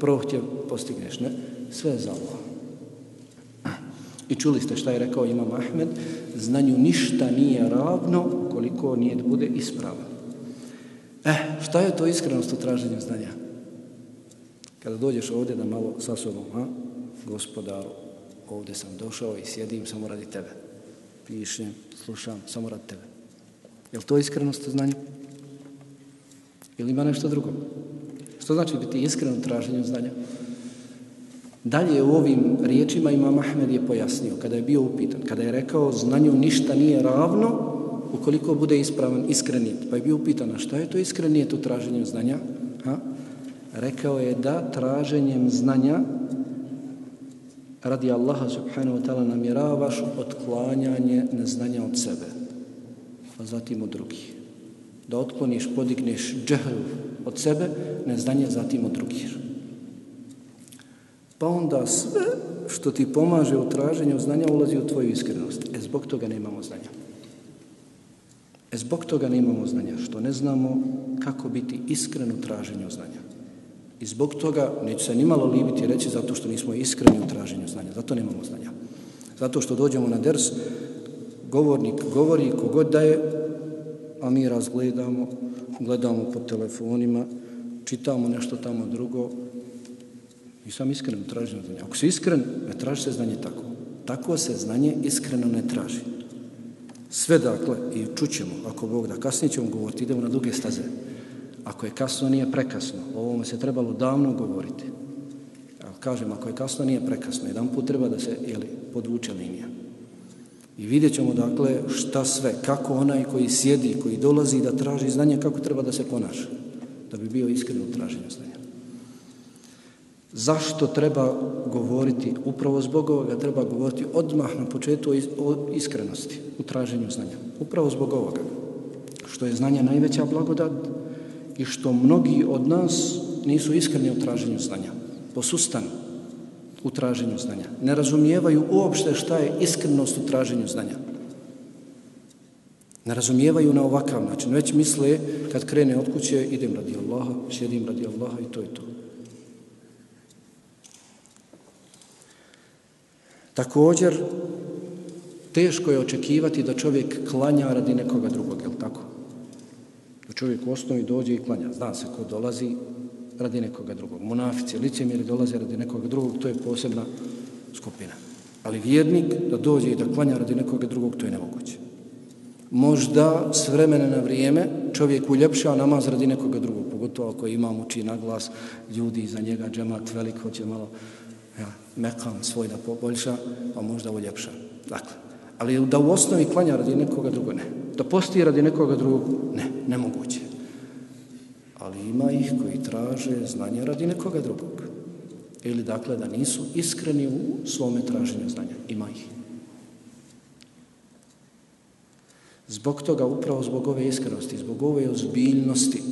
prohtjev postigneš. Ne? Sve je za Allaha. I čuli ste šta je rekao Imam Ahmed, znanju ništa nije ravno koliko nije da bude ispravan. Eh, šta je to iskrenost u traženju znanja? Kada dođeš ovdje da malo sa sobom, ha? gospodaru, ovdje sam došao i sjedim samo radi tebe. Pišem, slušam, samo radi tebe. Je li to iskrenost u znanju? Ili ima nešto drugo? Što znači biti iskren u traženju znanja? Dalje u ovim riječima Imam Ahmed je pojasnio, kada je bio upitan, kada je rekao znanju ništa nije ravno ukoliko bude ispravan iskrenijet. Pa je bio upitan, a šta je to iskrenijet u traženju znanja? Ha? Rekao je da traženjem znanja radi Allaha subhanahu wa ta'ala namjeravaš otklanjanje neznanja od sebe, a zatim od drugih. Da otkloniš, podigneš džehl od sebe, neznanje zatim od drugih pa onda sve što ti pomaže u traženju znanja ulazi u tvoju iskrenost. E zbog toga nemamo znanja. E zbog toga nemamo znanja, što ne znamo kako biti iskren u traženju znanja. I zbog toga, neću se nimalo libiti reći, zato što nismo iskreni u traženju znanja. Zato nemamo znanja. Zato što dođemo na ders, govornik govori, kogod da je, a mi razgledamo, gledamo po telefonima, čitamo nešto tamo drugo, nisam iskren u traženju znanja. Ako si iskren, ne traži se znanje tako. Tako se znanje iskreno ne traži. Sve dakle, i čućemo, ako Bog da, kasnije ćemo govoriti, idemo na duge staze. Ako je kasno, nije prekasno. O ovome se trebalo davno govoriti. Ali kažem, ako je kasno, nije prekasno. Jedan put treba da se jeli, podvuče linija. I vidjet ćemo, dakle, šta sve, kako onaj koji sjedi, koji dolazi da traži znanje, kako treba da se ponaša. Da bi bio iskren u traženju znanja. Zašto treba govoriti? Upravo zbog ovoga treba govoriti odmah na početu o iskrenosti u traženju znanja. Upravo zbog ovoga. Što je znanje najveća blagodat i što mnogi od nas nisu iskreni u traženju znanja. Posustanu u traženju znanja. Ne razumijevaju uopšte šta je iskrenost u traženju znanja. Ne razumijevaju na ovakav način. Već misle kad krene od kuće idem radi Allaha, sjedim radi Allaha i to je to. Također, teško je očekivati da čovjek klanja radi nekoga drugog, je li tako? Da čovjek u osnovi dođe i klanja. Zna se ko dolazi radi nekoga drugog. Monafici, licemjeri dolaze radi nekoga drugog, to je posebna skupina. Ali vjernik da dođe i da klanja radi nekoga drugog, to je nemoguće. Možda s vremena na vrijeme čovjek uljepša namaz radi nekoga drugog, pogotovo ako ima uči na glas ljudi za njega, džemat velik, hoće malo mekam svoj da poboljša, pa možda uljepša. Dakle, ali da u osnovi klanja radi nekoga drugog, ne. Da posti radi nekoga drugog, ne, nemoguće. Ali ima ih koji traže znanje radi nekoga drugog. Ili dakle da nisu iskreni u svome traženju znanja. Ima ih. Zbog toga, upravo zbog ove iskrenosti, zbog ove ozbiljnosti,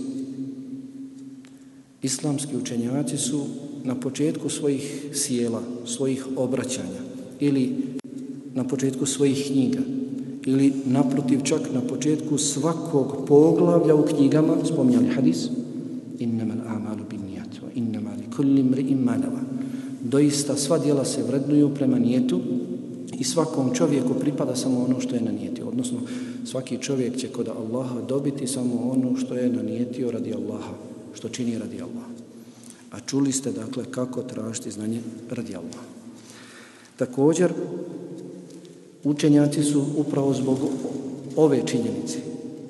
islamski učenjaci su na početku svojih sjela, svojih obraćanja ili na početku svojih knjiga ili naprotiv čak na početku svakog poglavlja u knjigama spominjali hadis innama al-amalu bin niyat wa innama li kulli imri'in ma nawa. Doista sva djela se vrednuju prema nijetu i svakom čovjeku pripada samo ono što je nanijetio odnosno svaki čovjek će kod Allaha dobiti samo ono što je nanijetio radi Allaha što čini radi Allaha. A čuli ste, dakle, kako tražiti znanje radi Allah. Također, učenjaci su upravo zbog ove činjenice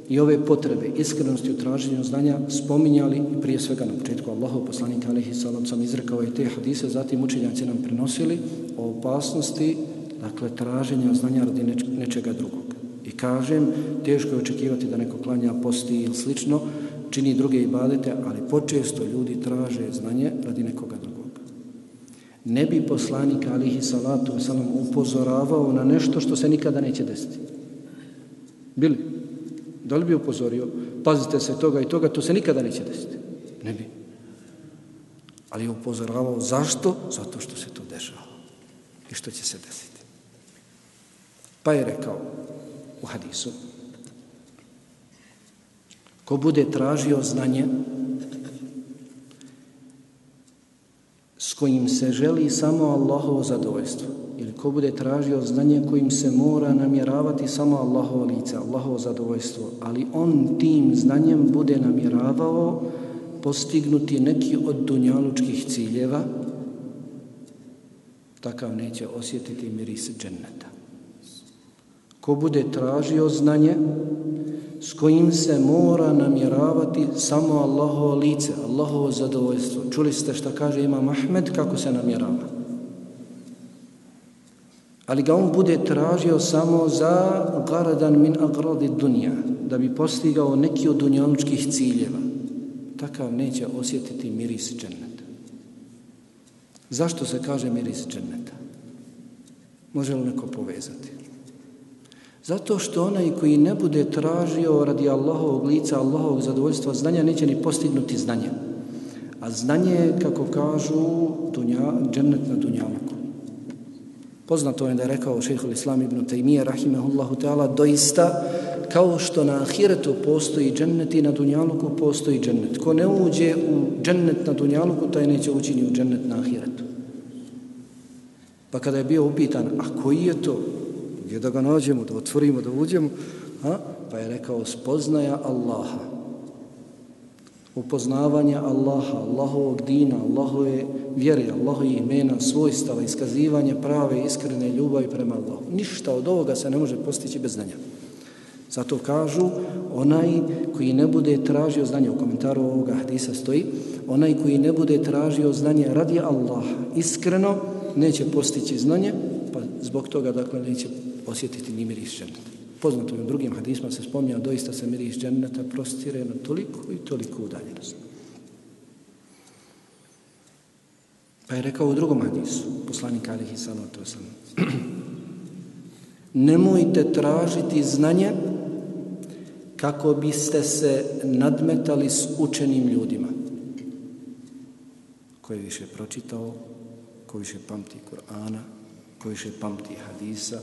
i ove potrebe iskrenosti u traženju znanja spominjali prije svega na početku Allahov poslanika alihi salam sam izrekao i te hadise, zatim učenjaci nam prenosili o opasnosti dakle traženja znanja radi nečega drugog. I kažem, teško je očekivati da neko klanja posti ili slično, čini druge ibadete, ali počesto ljudi traže znanje radi nekoga drugog. Ne bi poslanik alihi salatu wasalam upozoravao na nešto što se nikada neće desiti. Bili? Da li bi upozorio? Pazite se toga i toga, to se nikada neće desiti. Ne bi. Ali je upozoravao zašto? Zato što se to dešava. I što će se desiti. Pa je rekao u hadisu, Ko bude tražio znanje s kojim se želi samo Allahovo zadovoljstvo ili ko bude tražio znanje kojim se mora namjeravati samo Allahovo lice, Allahovo zadovoljstvo, ali on tim znanjem bude namjeravao postignuti neki od dunjalučkih ciljeva, takav neće osjetiti miris dženneta. Ko bude tražio znanje s kojim se mora namjeravati samo Allahovo lice, Allahovo zadovoljstvo. Čuli ste šta kaže Imam Ahmed kako se namjerava. Ali ga on bude tražio samo za garadan min agradi dunja, da bi postigao neki od dunjalučkih ciljeva. Takav neće osjetiti miris dženneta. Zašto se kaže miris dženneta? Može li neko povezati? Zato što onaj koji ne bude tražio radi Allahovog lica, Allahovog zadovoljstva znanja, neće ni postignuti znanje. A znanje je, kako kažu, dunja, džennet na dunjaluku. Poznato je da je rekao šehhul Islam ibn Taymiye, rahimahullahu ta'ala, doista kao što na ahiretu postoji džennet i na dunjaluku postoji džennet. Ko ne uđe u džennet na dunjaluku, taj neće ući ni u džennet na ahiretu. Pa kada je bio upitan, a koji je to? Gdje da ga nađemo, da otvorimo, da uđemo, a? Pa je rekao spoznaja Allaha. upoznavanje Allaha, Allahovog dina, Allahove vjere, Allahove imena, svojstava, iskazivanje prave, iskrene ljubavi prema Allahu. Ništa od ovoga se ne može postići bez znanja. Zato kažu, onaj koji ne bude tražio znanje, u komentaru ovoga hadisa stoji, onaj koji ne bude tražio znanje radi Allaha, iskreno, neće postići znanje, pa zbog toga, dakle, neće osjetiti ni miris dženneta. Poznato u drugim hadisma se spomnja, doista se miris dženneta prostire na toliko i toliko udaljenost. Pa je rekao u drugom hadisu, poslanik Alihi Salatu sam, [clears throat] nemojte tražiti znanje kako biste se nadmetali s učenim ljudima. Ko je više pročitao, ko više pamti Kur'ana, ko više pamti hadisa,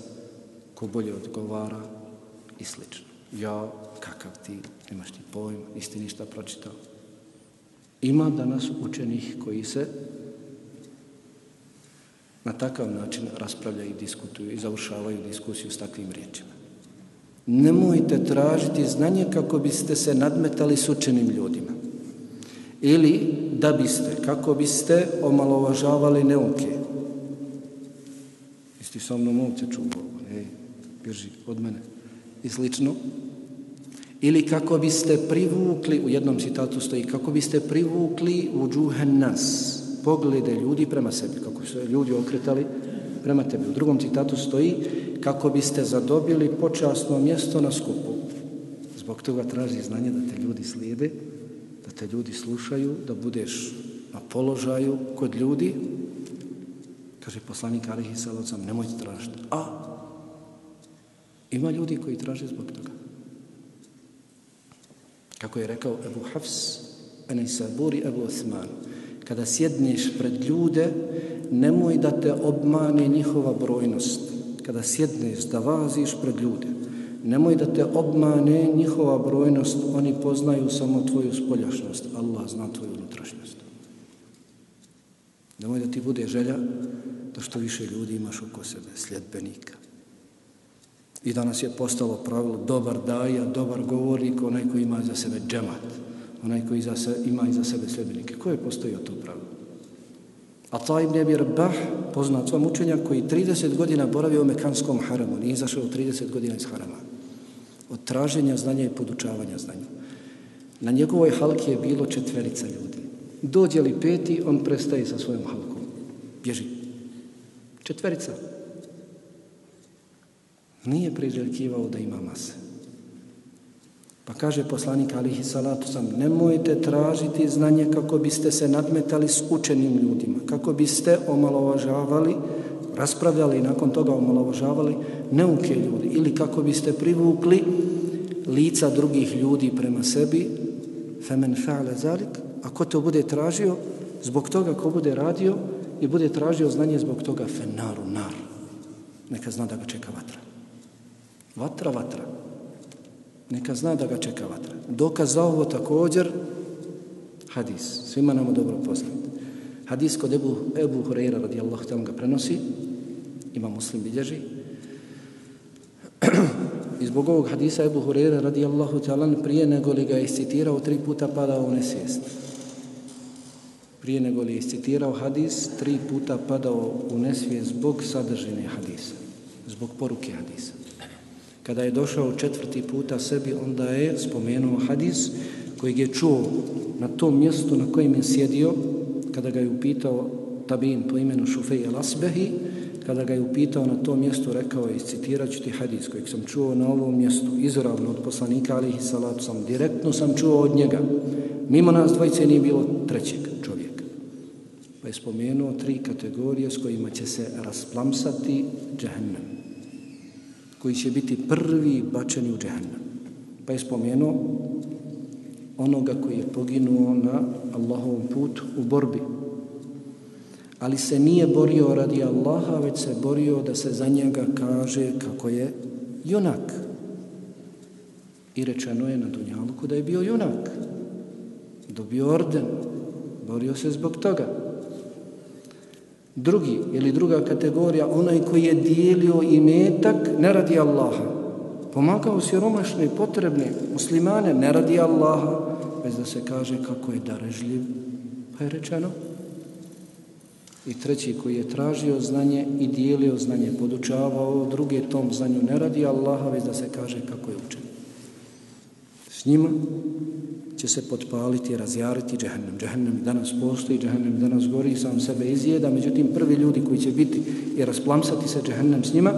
ko bolje odgovara i slično. Ja, kakav ti, nemaš ti pojma, nisi ništa pročitao. Ima danas učenih koji se na takav način raspravljaju i diskutuju i završavaju diskusiju s takvim riječima. Nemojte tražiti znanje kako biste se nadmetali s učenim ljudima. Ili da biste, kako biste omalovažavali neuke. Isti sa mnom ovce čuvao, bježi od mene. I slično. Ili kako biste privukli, u jednom citatu stoji, kako biste privukli u džuhen nas, poglede ljudi prema sebi, kako su ljudi okretali prema tebi. U drugom citatu stoji, kako biste zadobili počasno mjesto na skupu. Zbog toga traži znanje da te ljudi slijede, da te ljudi slušaju, da budeš na položaju kod ljudi. Kaže poslanik Alihi Salocam, nemojte tražiti. A, ima ljudi koji traže zbog toga. Kako je rekao Ebu Hafs, Anisaburi Saburi Ebu Osman, kada sjedneš pred ljude, nemoj da te obmani njihova brojnost kada sjedneš da vaziš pred ljude, nemoj da te obmane njihova brojnost, oni poznaju samo tvoju spoljašnost, Allah zna tvoju unutrašnjost. Nemoj da ti bude želja da što više ljudi imaš oko sebe, sljedbenika. I danas je postalo pravilo dobar daja, dobar govornik, onaj koji ima za sebe džemat, onaj koji za se, ima za sebe sljedbenike. Ko je postojio to pravilo? A ta ibn Abi Rabah, poznat svom učenjak koji 30 godina boravio u Mekanskom haramu, nije izašao 30 godina iz harama, od traženja znanja i podučavanja znanja. Na njegovoj halki je bilo četverica ljudi. Dođe li peti, on prestaje sa svojom halkom. Bježi. Četverica. Nije priželjkivao da ima mase. Pa kaže poslanik alihi salatu sam, nemojte tražiti znanje kako biste se nadmetali s učenim ljudima, kako biste omalovažavali, raspravljali i nakon toga omalovažavali neuke ljudi ili kako biste privukli lica drugih ljudi prema sebi, femen fa'ale zalik, a ko to bude tražio, zbog toga ko bude radio i bude tražio znanje zbog toga, fenaru nar, neka zna da ga čeka vatra. Vatra, vatra neka zna da ga čeka vatra. Dokaz za ovo također, hadis, svima nam dobro poznat. Hadis kod Ebu, Ebu Hureyra radijallahu ta'ala ga prenosi, ima muslim bilježi. [clears throat] I zbog ovog hadisa Ebu Hureyra radijallahu ta'ala prije nego li ga iscitirao, tri puta padao u nesvijest. Prije nego li iscitirao hadis, tri puta padao u nesvijest zbog sadržine hadisa, zbog poruke hadisa. Kada je došao četvrti puta sebi, onda je spomenuo hadis koji je čuo na tom mjestu na kojem je sjedio, kada ga je upitao tabin po imenu Šufej al-Asbehi, kada ga je upitao na tom mjestu, rekao je, citirat ću ti hadis kojeg sam čuo na ovom mjestu, izravno od poslanika, alihi salatu sam, direktno sam čuo od njega. Mimo nas dvojice nije bilo trećeg čovjeka. Pa je spomenuo tri kategorije s kojima će se rasplamsati džahnem koji će biti prvi bačeni u džehennem. Pa je spomenuo onoga koji je poginuo na Allahovom putu u borbi. Ali se nije borio radi Allaha, već se borio da se za njega kaže kako je junak. I rečeno je na Dunjaluku da je bio junak. Dobio orden. Borio se zbog toga. Drugi ili druga kategorija, onaj koji je dijelio imetak, ne radi Allaha, pomagao siromašne i potrebne muslimane, ne radi Allaha, bez da se kaže kako je darežljiv, pa je rečeno. I treći koji je tražio znanje i dijelio znanje, podučavao druge tom znanju, ne radi Allaha, bez da se kaže kako je učen. S njima će se potpaliti i razjariti džehennem. Džehennem danas postoji, džehennem danas gori, sam sebe izjeda, međutim prvi ljudi koji će biti i rasplamsati se džehennem s njima,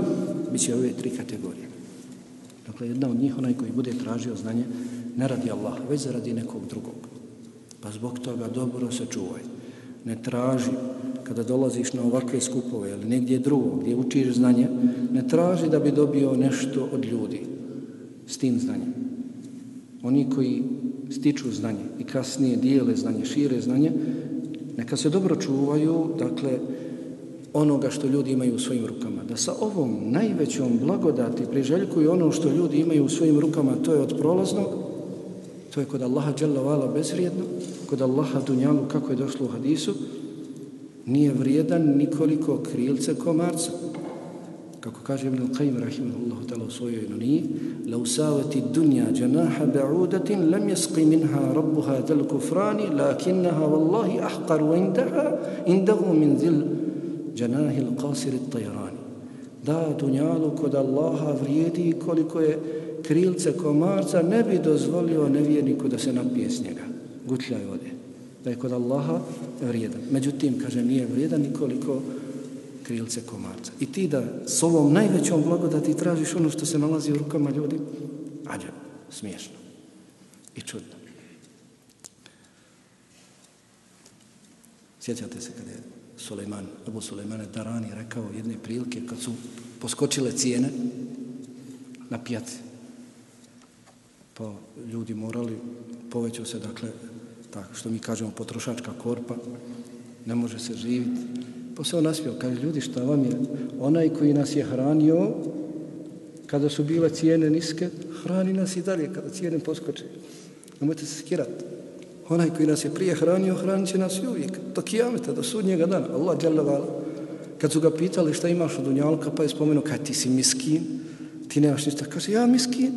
bit će ove tri kategorije. Dakle, jedna od njih, onaj koji bude tražio znanje, ne radi Allah, već radi nekog drugog. Pa zbog toga dobro se čuvaj. Ne traži, kada dolaziš na ovakve skupove ili negdje drugo, gdje učiš znanje, ne traži da bi dobio nešto od ljudi s tim znanjem. Oni koji stiču znanje i kasnije dijele znanje, šire znanje, neka se dobro čuvaju, dakle, onoga što ljudi imaju u svojim rukama. Da sa ovom najvećom blagodati priželjkuju ono što ljudi imaju u svojim rukama, to je od prolaznog, to je kod Allaha dželle vala bezvrijedno, kod Allaha dunjalu, kako je došlo u hadisu, nije vrijedan nikoliko krilce komarca. Kako kaže Ibn Qayyim rahimahullahu ta'ala u svojoj inoniji, لو ساوت الدنيا جناح بعودة لم يسقي منها ربها ذا الكفران لكنها والله أحقر عندها عنده من ذي جناه القاصر الطيران da dunjalu kod Allaha vrijedi koliko je krilce komarca ne bi dozvolio nevjerniku da se napije s njega. Gutljaj ode. Da je kod Allaha vrijedan. Međutim, kaže, nije vrijedan nikoliko krilce komarca. I ti da s ovom najvećom blagodati tražiš ono što se nalazi u rukama ljudi, ađe, smiješno i čudno. Sjećate se kada je Suleiman, Abu Suleiman Darani rekao jedne prilike kad su poskočile cijene na pijaci. Pa ljudi morali, povećao se, dakle, tako što mi kažemo potrošačka korpa, ne može se živiti, Pa se on naspio, kaže, ljudi, šta vam je? Onaj koji nas je hranio, kada su bile cijene niske, hrani nas i dalje kada cijene poskoče. Nemojte se skirati. Onaj koji nas je prije hranio, hranit će nas i uvijek. To kijamete, do sudnjega dana. Allah djelavala. Kad su ga pitali šta imaš od dunjalka, pa je spomenuo, kaj ti si miskin, ti nemaš ništa. Kaže, ja miskin,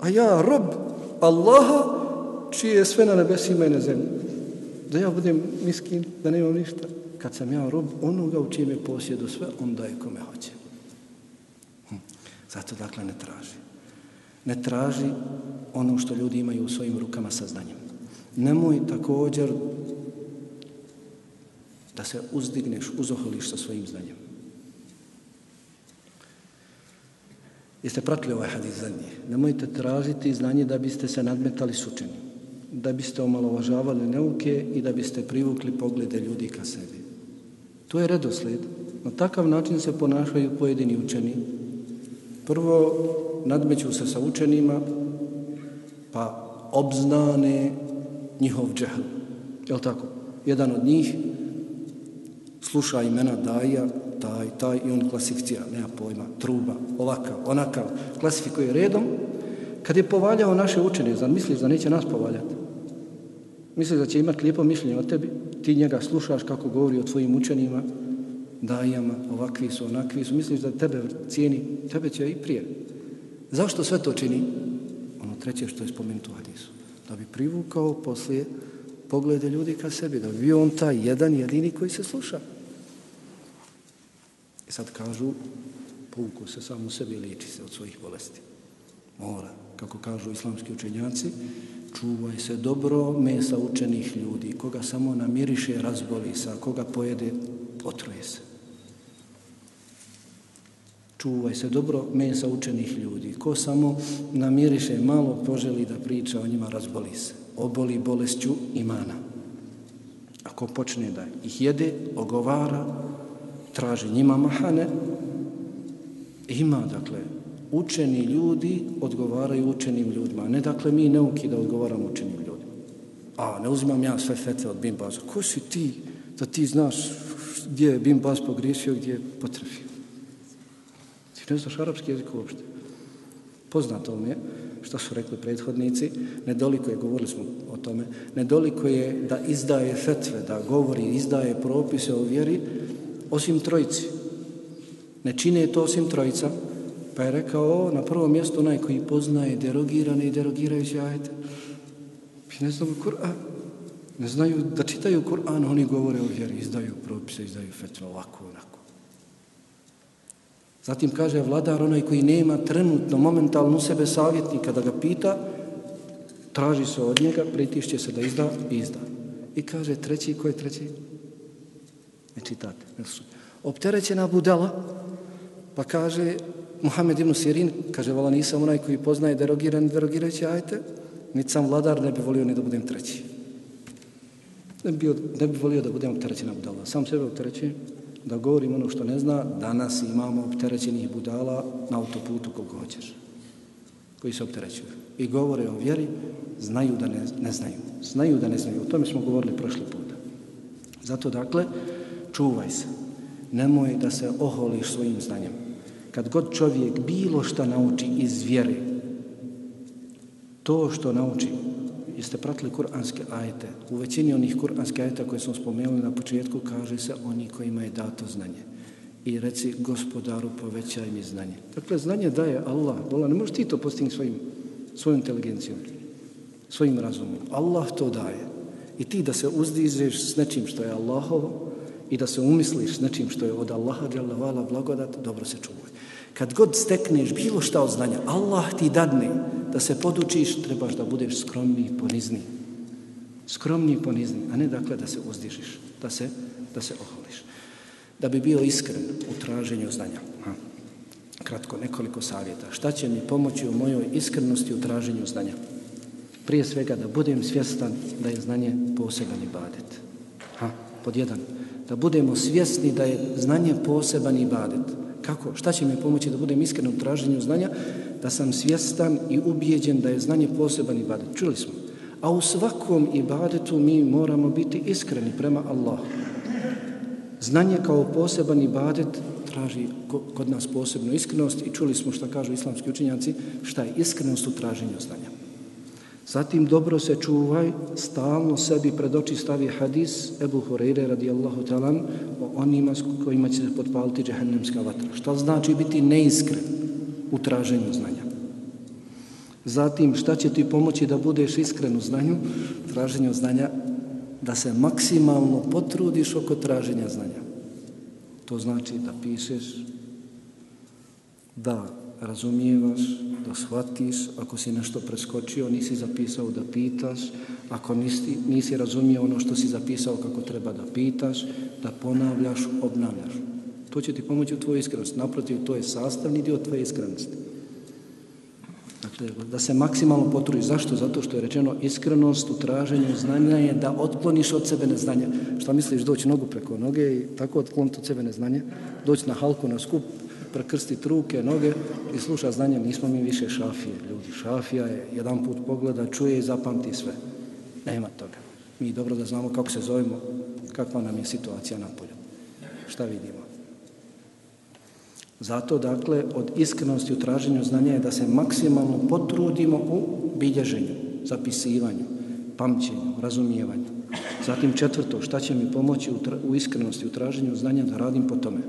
a ja rob Allaha, čije je sve na nebesima i na zemlji. Da ja budem miskin, da nemam ništa kad sam ja rob onoga u čijem je posjedu sve, on daje kome hoće. Hm. Zato dakle ne traži. Ne traži ono što ljudi imaju u svojim rukama sa znanjem. Nemoj također da se uzdigneš, uzoholiš sa svojim znanjem. Jeste pratili ovaj hadis zadnji? Nemojte tražiti znanje da biste se nadmetali s učenim. Da biste omalovažavali neuke i da biste privukli poglede ljudi ka sebi. To je redosled. Na takav način se ponašaju pojedini učeni. Prvo nadmeću se sa učenima, pa obznane njihov džehl. Je tako? Jedan od njih sluša imena daja, taj, taj, i on klasificira, nema pojma, truba, ovakav, onakav, klasifikuje redom. Kad je povaljao naše učenje, zar misliš da neće nas povaljati? Misliš da će imati lijepo mišljenje o tebi? Ti njega slušaš kako govori o tvojim učenima, dajama, ovakvi su, onakvi su, misliš da tebe cijeni, tebe će i prije. Zašto sve to čini? Ono treće što je spomenuto u hadisu. Da bi privukao poslije poglede ljudi ka sebi, da bi bio on taj jedan jedini koji se sluša. I sad kažu, povuku se samo u sebi i liči se od svojih bolesti. Mora, kako kažu islamski učenjaci, čuvaj se dobro mesa učenih ljudi, koga samo namiriše, razboli se, a koga pojede, otruje se. Čuvaj se dobro mesa učenih ljudi, ko samo namiriše, malo poželi da priča o njima, razboli se. Oboli bolestju imana. Ako počne da ih jede, ogovara, traži njima mahane, ima, dakle, učeni ljudi odgovaraju učenim ljudima. Ne dakle mi neuki da odgovaramo učenim ljudima. A ne uzimam ja sve fete od Bimbaza. Ko si ti da ti znaš gdje je Bimbaz pogriješio, gdje je potrefio? Ti ne znaš arapski jezik uopšte. Poznato mi je što su rekli prethodnici, nedoliko je, govorili smo o tome, nedoliko je da izdaje fetve, da govori, izdaje propise o vjeri, osim trojici. Ne čine to osim trojica, Pa je rekao, na prvom mjestu onaj koji poznaje derogirane i derogirajuće ajete. Mi ne znamo Kur'an. Ne znaju da čitaju Kur'an, oni govore o vjeri, izdaju propise, izdaju fetve, ovako, onako. Zatim kaže vladar onaj koji nema trenutno, momentalno sebe savjetnika da ga pita, traži se od njega, pritišće se da izda i izda. I kaže treći, ko je treći? Ne čitate. Ne Opterećena budala, pa kaže Muhammed ibn Sirin, kaže, vala nisam onaj koji poznaje derogirane derogirajuće ajte, niti sam vladar, ne bi volio ni da budem treći. Ne bi, bio, ne bi volio da budem opterećena budala. Sam sebe opterećujem, da govorim ono što ne zna, danas imamo opterećenih budala na autoputu koliko hoćeš, koji se opterećuju. I govore o vjeri, znaju da ne, ne znaju. Znaju da ne znaju. O tome smo govorili prošli puta. Zato, dakle, čuvaj se. Nemoj da se oholiš svojim znanjem. Kad god čovjek bilo šta nauči iz vjere, to što nauči, jeste pratili kuranske ajete. U većini onih kuranske ajeta koje smo spomenuli na početku, kaže se oni kojima je dato znanje. I reci gospodaru povećaj mi znanje. Dakle, znanje daje Allah. Bola, ne možeš ti to postigni svojim, svojom inteligencijom, svojim razumom. Allah to daje. I ti da se uzdižeš s nečim što je Allahovo i da se umisliš s nečim što je od Allaha, djelavala, blagodat, dobro se čuvaj. Kad god stekneš bilo šta od znanja, Allah ti dadne da se podučiš, trebaš da budeš skromni i ponizni. Skromni i ponizni, a ne dakle da se uzdižiš, da se, da se oholiš. Da bi bio iskren u traženju znanja. Ha. Kratko, nekoliko savjeta. Šta će mi pomoći u mojoj iskrenosti u traženju znanja? Prije svega da budem svjestan da je znanje poseban ibadet. Ha, pod jedan. Da budemo svjesni da je znanje poseban ibadet. Kako? Šta će mi pomoći da budem iskren u traženju znanja? Da sam svjestan i ubijeđen da je znanje poseban ibadet. Čuli smo. A u svakom ibadetu mi moramo biti iskreni prema Allahu. Znanje kao poseban ibadet traži kod nas posebnu iskrenost i čuli smo šta kažu islamski učenjaci, šta je iskrenost u traženju znanja. Zatim dobro se čuvaj, stalno sebi pred oči stavi hadis Ebu Hureyre radijallahu talan o onima s kojima će se potpaliti džehennemska vatra. Šta znači biti neiskren u traženju znanja? Zatim šta će ti pomoći da budeš iskren u znanju, traženju znanja, da se maksimalno potrudiš oko traženja znanja. To znači da pišeš, da razumijevaš, da shvatiš, ako si nešto preskočio, nisi zapisao da pitaš, ako nisi, nisi razumio ono što si zapisao kako treba da pitaš, da ponavljaš, obnavljaš. To će ti pomoći u tvojoj iskrenosti. Naprotiv, to je sastavni dio tvoje iskrenosti. Dakle, da se maksimalno potrudi. Zašto? Zato što je rečeno iskrenost u traženju znanja je da otkloniš od sebe neznanje. Šta misliš, doći nogu preko noge i tako otkloniti od sebe neznanje? Doći na halku, na skup, prekrstiti ruke, noge i sluša znanje. Nismo mi više šafije, ljudi. Šafija je jedan put pogleda, čuje i zapamti sve. Nema toga. Mi dobro da znamo kako se zovemo, kakva nam je situacija na polju. Šta vidimo? Zato, dakle, od iskrenosti u traženju znanja je da se maksimalno potrudimo u bilježenju, zapisivanju, pamćenju, razumijevanju. Zatim četvrto, šta će mi pomoći u, u iskrenosti u traženju znanja da radim po tome?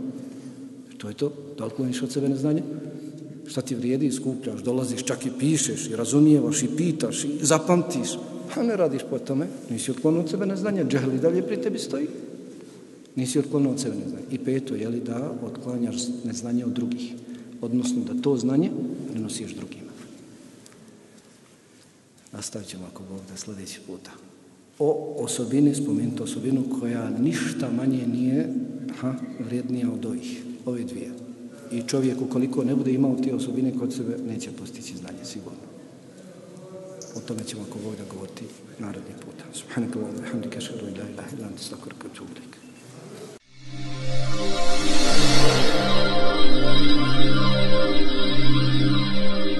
To je to, da otkloniš od sebe neznanje. Šta ti vrijedi, iskupljaš, dolaziš, čak i pišeš, i razumijevaš, i pitaš, i zapamtiš. Pa ne radiš po tome, nisi otklonio od sebe neznanje, džehli dalje pri tebi stoji. Nisi otklonio od sebe neznanje. I peto, je li da otklanjaš neznanje od drugih. Odnosno da to znanje prenosiš drugima. Nastavit ćemo ako Bog da sljedeći puta. O osobini, spomenuti osobinu koja ništa manje nije ha, vrijednija od ovih ove dvije. I čovjek ukoliko ne bude imao te osobine kod sebe, neće postići znanje, sigurno. O tome ćemo ako Bog da govoriti narodni puta. Subhanak Allah, alhamdu kašaru, ilah, ilah, ilah, ilah, ilah, ilah, ilah, ilah, ilah, ilah, ilah, ilah,